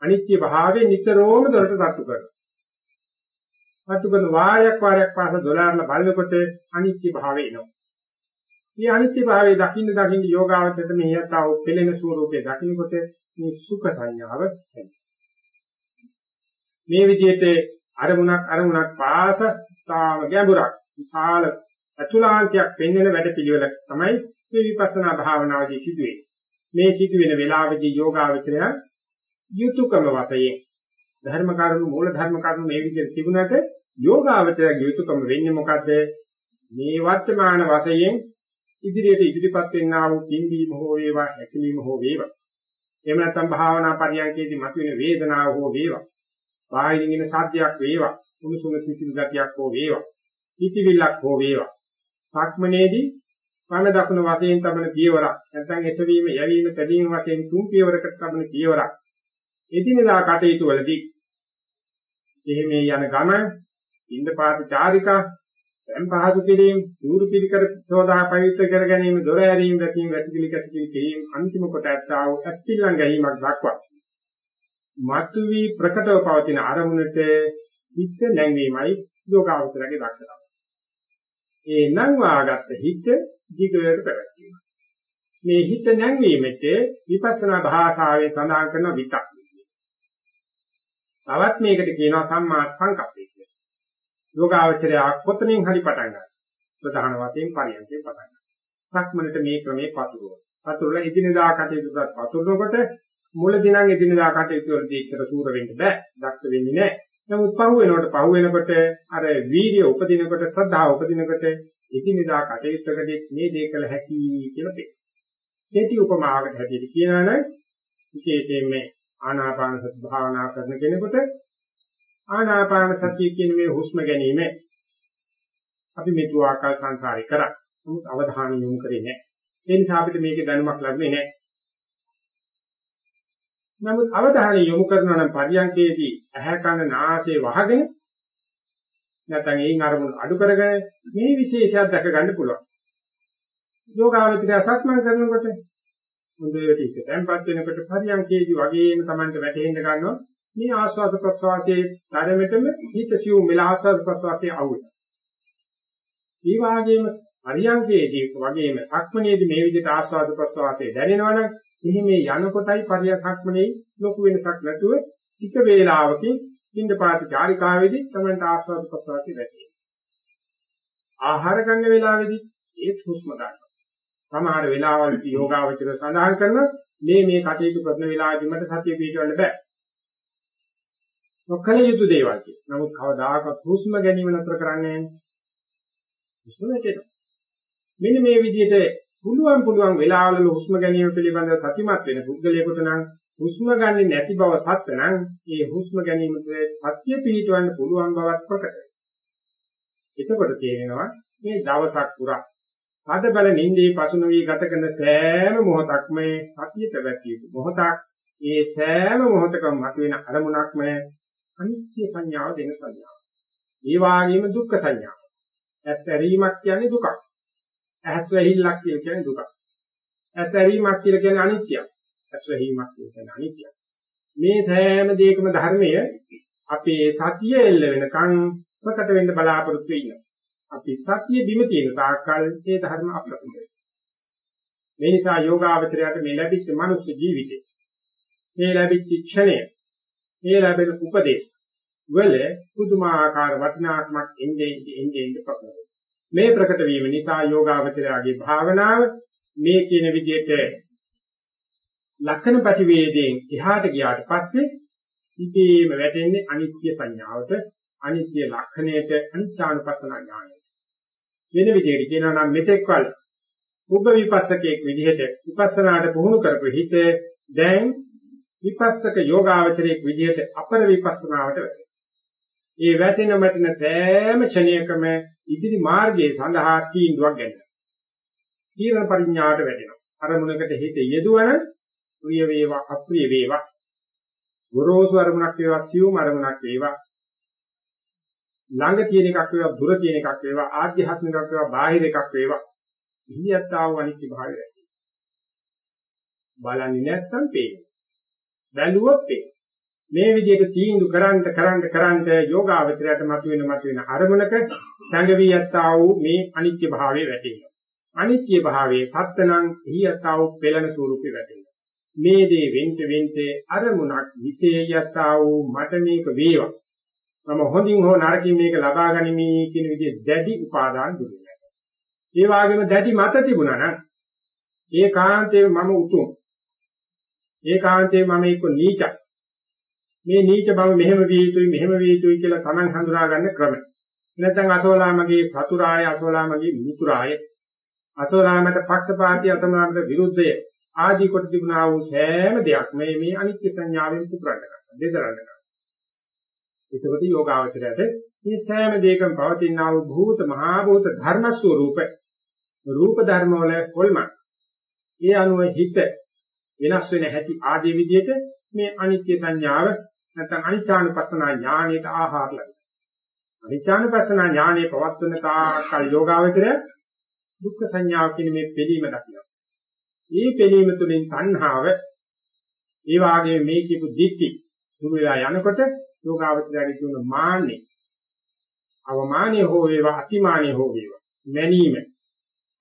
Speaker 1: අනිත්‍ය භාවයේ නිතරම දොරට තට්ටු කරනවා. තට්ටු කරන වාරයක් වාරයක් පාස දොලාරන බලනකොට අනිත්‍ය භාවය එනවා. මේ අනිත්‍ය භාවයේ දකින්න දකින්න යෝගාවචරයට මේ යතාව පෙළෙන ස්වරූපේ දකින්නකොට මේ සුඛ සංඥාව මේ විදිහට අරමුණක් අරමුණක් පාස තාම ගැඹුරක් විශාල අතුලාන්තයක් පෙන්වන වැඩ පිළිවෙල තමයි මේ විපස්සනා භාවනාවේදී සිදුවේ. මේ සිදුවෙන වේලාවේදී යෝගාවචරය යුතුයකම වශයෙන් ධර්ම කරුණු මූල ධර්ම කරුණු මේ විදිහට තිබුණාට යෝගාවචරයේ යුතුයකම වෙන්නේ මොකද්ද? මේ වර්තමාන වශයෙන් ඉදිරියට ඉදිරිපත් වෙන්නා වූ පින්දීම හෝ වේවා හැකිලිම හෝ වේවා. එහෙම නැත්නම් භාවනා පරියන්කේදී මතුවෙන වේදනාව හෝ වේවා. බාහිරින් එන සාධ්‍යයක් වේවා. උණුසුම සිසිල් ගතියක් හෝ වේවා. හිතවිල්ලක් හෝ වේවා. සක්මනේදී වම දකුණු වශයෙන් තමන පියවරක් නැත්නම් එසවීම යැවීම තැබීම වශයෙන් තුන් පියවරකට තමන පියවරක් එදිනදා කටයුතු වලදී එහෙම යන ගමන ඉන්ද පාත චාරිකා දැන් පහසු කිරීම දూరు පිළිකර සෝදා පවිත්‍ර කර ගැනීම දොර ඇරීම දැකීම වැසිකිලි කැසිකිලි කිරීම අන්තිම කොට ඇත්තා වූ අස්පිල්ලන් ගැනීමක් දක්වා මතුවි ප්‍රකටව පවතින අරමුණට හිත නැංවීමයි යෝගාවචරයේ දක්ෂතාව. ඒ නම් වාගත්ත හිත දිගට පැවැත්වීම. මේ හිත නැංවීමට විපස්සනා භාෂාවේ සඳහන් කරන විතක්. තවත් මේකට කියනවා සම්මා සංකප්පය කියලා. යෝගාවචරය කොතනින් හරි පටන් ගන්නවා. ප්‍රධාන වශයෙන් පරියන්කේ පටන් ගන්නවා. සක්මනට මේ ක්‍රමේ පතුරව. පතුරලා ඉදිනදා කටයුතුත් පතුරනකොට මුලදී නම් එදිනදා කටයුතු වලදී ඉතර සූර වෙන්න බෑ. දක්ෂ වෙන්නේ නෑ. නමුත් පහු වෙනකොට පහු වෙනකොට අර වීර්ය උපදිනකොට ශ්‍රද්ධාව උපදිනකොට එදිනදා කටයුත්තකදී මේ දේ කළ හැකි කියලා පෙන්නනවා. හේති උපමාවකට හැටියට කියනවනම් විශේෂයෙන්ම ආනාපාන සති භාවනා කරන කෙනෙකුට ආනාපාන සතිය කියන මේ හුස්ම ගැනීම අපි මේ තුආකාර සංසාරේ කරා. නමුත් අවධානය යොමු කරේ නැහැ. ඒ නිසා අපිට මේකේ දැනුමක් ලැබෙන්නේ නැහැ. නමුත් අවධානය යොමු කරනවා නම් පරියන්කේදී ඇහැ කන නාසය වහගෙන නැත්නම් ඒන් අරමුණු අඩු කරගෙන මේ විශේෂයක් දැක ගන්න පුළුවන්. යෝගාවචරය සක්මන් කරනකොට හොඳට ඉත තැම්පත් වෙනකොට පරියන්කේදී වගේම Tamanට වැටෙන්න ගන්නවා මේ ආස්වාද ප්‍රසවාසයේ ධර්මෙතම හිත සිව් මෙලා ආස්වාද ප්‍රසවාසයේ අවුල. ඒ වගේම පරියන්කේදී වගේම සක්මනේදී මේ විදිහට ආස්වාද ප්‍රසවාසයේ දැනෙනවනම් එහි මේ යනකොටයි පරියක්ක්මනේ ලොකු වෙනසක් නැතුව ටික වේලාවකින් ඉන්න පාති චාරිකාවේදී තමයි ආස්වාද ප්‍රසවාසය වැඩි. ආහාර ගන්න වෙලාවේදී ඒත් හුස්ම ගන්න. සමහර වෙලාවලදී යෝගාවචර සඳහන් කරන මේ මේ කටයුතු කරන වෙලාවදී මට සතිය පිටවන්න බෑ. නොකල යුතු දේවල් කිය. නමුත් කවදාකවත් හුස්ම ගැනීම නතර කරන්නේ නැහැ. හුස්ම වැටෙනවා. මෙන්න මේ විදිහට පුළුවන් පුළුවන් වෙලාවල හුස්ම ගැනීම පිළිබඳව සතිමත් වෙන පුද්ගලයෙකුට නම් හුස්ම ගන්නේ නැති බව සත්‍ය නම් ඒ හුස්ම ගැනීමට සත්‍ය පිළිටවන්න පුළුවන් බවක් ප්‍රකටයි. එතකොට තේරෙනවා මේ දවසක් පුරා අද බල නින්දේ පසුනවී ගත කරන සෑම මොහොතක්ම සතියට වැටිය යුතු මොහොතක් ඒ සෑම මොහොතකම මතුවෙන අරමුණක්ම අනිත්‍ය සංඥාව දෙන සංඥාව. ඒ වගේම දුක්ඛ සංඥාව. ඇස් ඇරීමක් කියන්නේ දුකක්. ඇස් වැහිල්ලක් කියලා කියන්නේ දුක. ඇස් ඇරීමක් කියලා කියන්නේ අනිත්‍යයක්. ඇස් වැහිීමක් කියලා කියන්නේ අනිත්‍යයක්. මේ සෑම දෙයකම ධර්මය අපේ සතිය එල්ල වෙනකන් ප්‍රකට වෙන්න බලාපොරොත්තු වෙනවා. අපි සතිය බිම තියෙන තාක්කල් ඒ ධර්ම අප්‍රකට මේ නිසා යෝගාවචරයට මේ ලැබිච්ච මනුෂ්‍ය ජීවිතේ මේ ලැබිච්ච ක්ෂණය මේ ලැබෙන උපදේශ වල පුදුමාකාර වටිනාකමක් එන්නේ එන්නේ එන්නේ ප්‍රකට. මේ ප්‍රකට වීම නිසා යෝගාවචරයාගේ භාවනාව මේ කියන විදිහට ලක්ෂණ ප්‍රතිවේදයෙන් එහාට ගියාට පස්සේ ඉතේම වැටෙන්නේ අනිත්‍ය සංඥාවට අනිත්‍ය ලක්ෂණයට අනිත්‍යානුපස්සන ඥානයට. වෙන විදිහට කියනවා නම් මෙතෙක්වල උබ්බ විපස්සකයෙක් විදිහට විපස්සනාට පුහුණු කරපු හිත දැන් විපස්සක යෝගාවචරයෙක් විදිහට අපර විපස්සනාවට වැටෙනවා. ඒ වැටෙන මැටෙන සෑම ක්ෂණයකම ඉදිරි මාර්ගයේ සඳහා තීන්දුවක් ගන්නවා. තීරණ පරිඥාවට වැටෙනවා. අරමුණකට හිත යෙදුවන ප්‍රිය වේවා අප්‍රිය වේවා. ගොරෝසු අරමුණක් වේවා සියුම් අරමුණක් වේවා. ළඟ තියෙන එකක් වේවා දුර තියෙන එකක් වේවා ආධ්‍යාත්මික එකක් වේවා බාහිර එකක් වේවා. ඉහියත් ආව අනිත්‍ය භාවය බලන්නේ නැත්තම් පේන්නේ බැලුවොත් පේන්නේ මේ විදිහට තීන්දුව කරන්ට කරන්ට කරන්ට යෝගාවචරයට මතුවෙන මතුවෙන අරමුණක සංගවී යත්තා වූ මේ අනිත්‍ය භාවය වැටෙනවා. අනිත්‍ය භාවයේ සත්‍යනම් එහි යත්තා වූ පෙළෙන ස්වરૂපේ වැටෙනවා. මේ දේ වෙන්ට වෙන්ට අරමුණක් විශේෂයත්තා වූ මට මේක වේවා. මම හොඳින් හෝ නරකින් මේක ලබා ගනිමි කියන විදිහේ දැඩි උපාදාන දුන්නා. ඒ වගේම දැඩි මත තිබුණා නම් ඒකාන්තයෙන් මම උතුම්. ඒකාන්තයෙන් මම එක්ක නීචයි. මේ නීච බව මෙහෙම විය යුතුයි මෙහෙම විය යුතුයි කියලා Taman හඳුනා ගන්න ක්‍රම. නැත්නම් අසෝලා මගේ සතුරාය අසෝලා මගේ මිතුරාය අසෝලා මට පක්ෂපාතී අතමාර්ග විරුද්ධය ආදී කොට තිබුණා වූ සෑම දෙයක් මේ මේ අනිත්‍ය සංඥාවෙන් පුපුරන්න ගන්නවා දෙදරන්න ගන්නවා. එතකොට යෝගාවචරයට මේ සෑම දෙයකම පවතිනා වූ භූත මහා භූත ධර්ම ස්වરૂප රූප ධර්ම වල කොල්ම ඒ අනුව හිත වෙනස් වෙන හැටි ආදී විදිහට මේ අනිත්‍ය සංඥාව නැත්නම් අනිච්චානුපස්සනා ඥානයට ආහාර ලැබෙනවා. අනිච්චානුපස්සනා ඥානයේ පවත්වන තාකල් යෝගාවචරය දුක්ඛ සංඥාව කියන මේ පිළීම දකිනවා. මේ පිළීම තුළින් තණ්හාව ඒ වාගේ මේ කියපු දික්ටි දුර වෙලා යනකොට යෝගාවචරයේ තුන මාන්නේ අවමානිය හෝ වේවා අතිමානිය හෝ වේවා මැනීම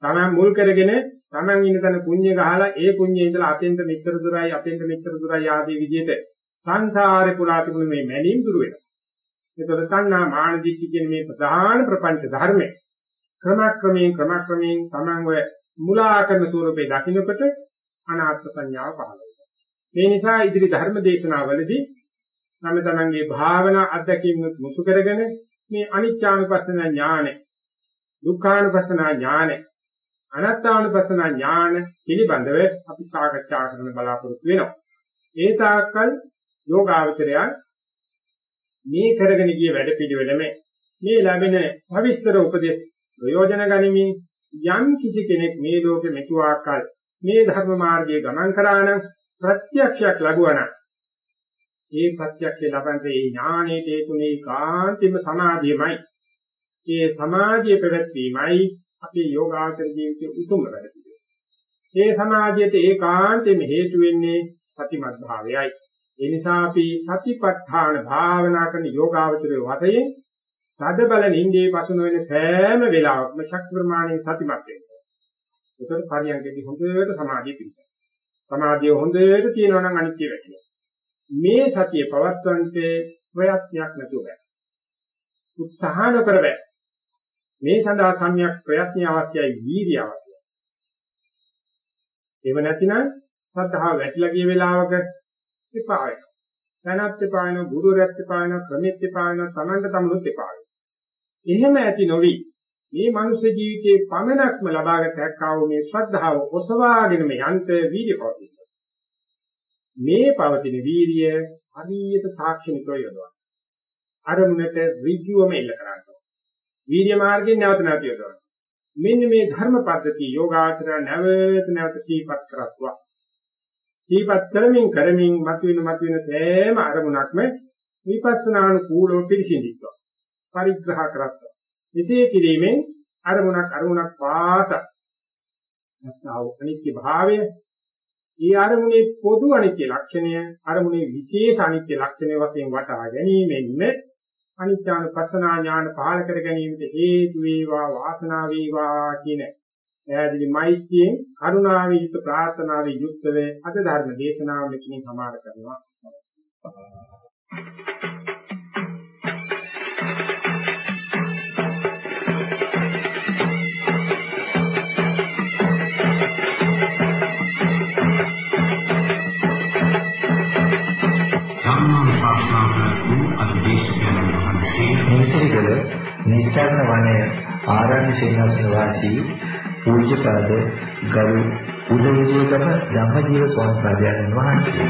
Speaker 1: තමන් මුල් කරගෙන තමන් ඉන්න තැන කුඤ්ඤ ගහලා ඒ කුඤ්ඤේ ඉඳලා අතෙන්ට මෙච්චර දුරයි අතෙන්ට මෙච්චර දුරයි ආදී විදිහට සංසාරේ පුරා තිබුණ මේ මැනීම් දුර වෙනවා. ඒතකොට තණ්හා මාන දිට්ඨි කියන මේ ප්‍රධාන ප්‍රපංච ධර්මයේ ක්‍රමක්‍රමයෙන් ක්‍රමක්‍රමයෙන් තමන් ඔය මුලා කරන ස්වරූපේ දකින්නකොට අනාත්ම සංඥාව පහළ වෙනවා. මේ නිසා ඉදිරි ධර්ම දේශනාවලදී තම තමන්ගේ භාවනා අධ්‍යක්ීම් මුසු කරගෙන මේ අනිච්චානුපස්සන ඥාන දුක්ඛානුපස්සන ඥාන අනාත්මානුපස්සන ඥාන පිළිබඳව අපි සාකච්ඡා කරන්න බලාපොරොත්තු වෙනවා. ඒ තාක්කල් යෝගාවචරය මේ කරගෙන ගිය වැඩපිළිවෙලම මේ ලැබෙන භවිෂ්තර උපදේශ ප්‍රයෝජන ගනිමින් යම් කිසි කෙනෙක් මේ ලෝකෙ මෙතුආකල් මේ ධර්ම මාර්ගයේ ගමන් කරා නම් ප්‍රත්‍යක්ෂයක් ලැබුවා නම් ඒ ප්‍රත්‍යක්ෂය ලබන්නේ ඒ ඥානයේ හේතුනේ කාන්තිම සමාධියමයි. ඒ සමාධිය පැවැත්වීමයි අපේ යෝගාචර ජීවිතයේ උතුම් වැඩ පිළිවෙල. ඒ සමාධියට ඒකාන්තෙම හේතු වෙන්නේ සතිමත් භාවයයි. ඒ නිසා අපි සතිපට්ඨාන භාවනා කරන යෝගාවචරයේ වශයෙන් තද බල නින්දේ පසුන වෙන සෑම වෙලාවකම ශක්ති ප්‍රමාණයෙන් සතිමත් වෙනවා. ඒකට පරියන්කේදී හොඳට සමාධිය පිළිගන්න. සමාධිය හොඳට තියෙනවා නම් අනිත්‍ය වෙන්නේ. මේ සතිය පවත්වන්නට ප්‍රයත්නයක් නැතුව බෑ. උත්සාහ නොකර බෑ. මේ සඳහා සම්‍යක් ප්‍රයත්න අවශ්‍යයි, වීර්ය අවශ්‍යයි. එහෙම නැතිනම් සද්ධාව වැටිලා ගිය වෙලාවක එපා වෙනවා. දැනත් එපා වෙනවා, ගුරුවරයාත් එපා වෙනවා, ක්‍රමෙත් එපා වෙනවා, තමන්ට තමනුත් එපා වෙනවා. එහෙම ඇති නොවි මේ මනුෂ්‍ය ජීවිතයේ පමණක්ම ලබාගත හැක්කා වූ මේ ශ්‍රද්ධාව ඔසවාගෙනම යන්ත වීර්ය පවතින. මේ පවතින වීර්ය හරියට තාක්ෂණිකව යොදවනවා. අරමුණට ඍජුවම එල්ල කරනවා. වීර්ය මාර්ගයෙන් නැවත නැවත යොදවනවා. මෙන්න මේ ධර්ම පද්ධතිය යෝගාචර නැවත නැවත සීපත් කරත්වා. සීපත් කරමින් කරමින් මතුවෙන මතුවෙන සෑම අරමුණක්ම විපස්සනානුකූලව පිළිසිඳිත්වා. පරිග්‍රහ කරත්වා. එසේ කිරීමෙන් අරමුණක් අරමුණක් පාස නැත්නම් අනිත්‍ය භාවය ඒ අරමුණේ පොදු අනිත්‍ය ලක්ෂණය අරමුණේ විශේෂ අනිත්‍ය ලක්ෂණය වශයෙන් වටහා ගැනීමෙන්ම අනිත්‍යානුපස්සනා ඥාන පහළ කර ගැනීමට හේතු වේවා වාසනාව වේවා කියන ඈදිලි මෛත්‍රියෙන් කරුණාවේ යුත් ප්‍රාර්ථනාවේ යුක්තව අද ධර්ම දේශනාව මෙතනින් සමාර කරනවා.
Speaker 2: මේකේකල නිස්සාරණ වනය ආරණ්‍ය සේනාසන වාසී පූජ්‍යපාද ගරු උදේවිදේකම ධම්මජීව ස්වාමීන් වහන්සේ.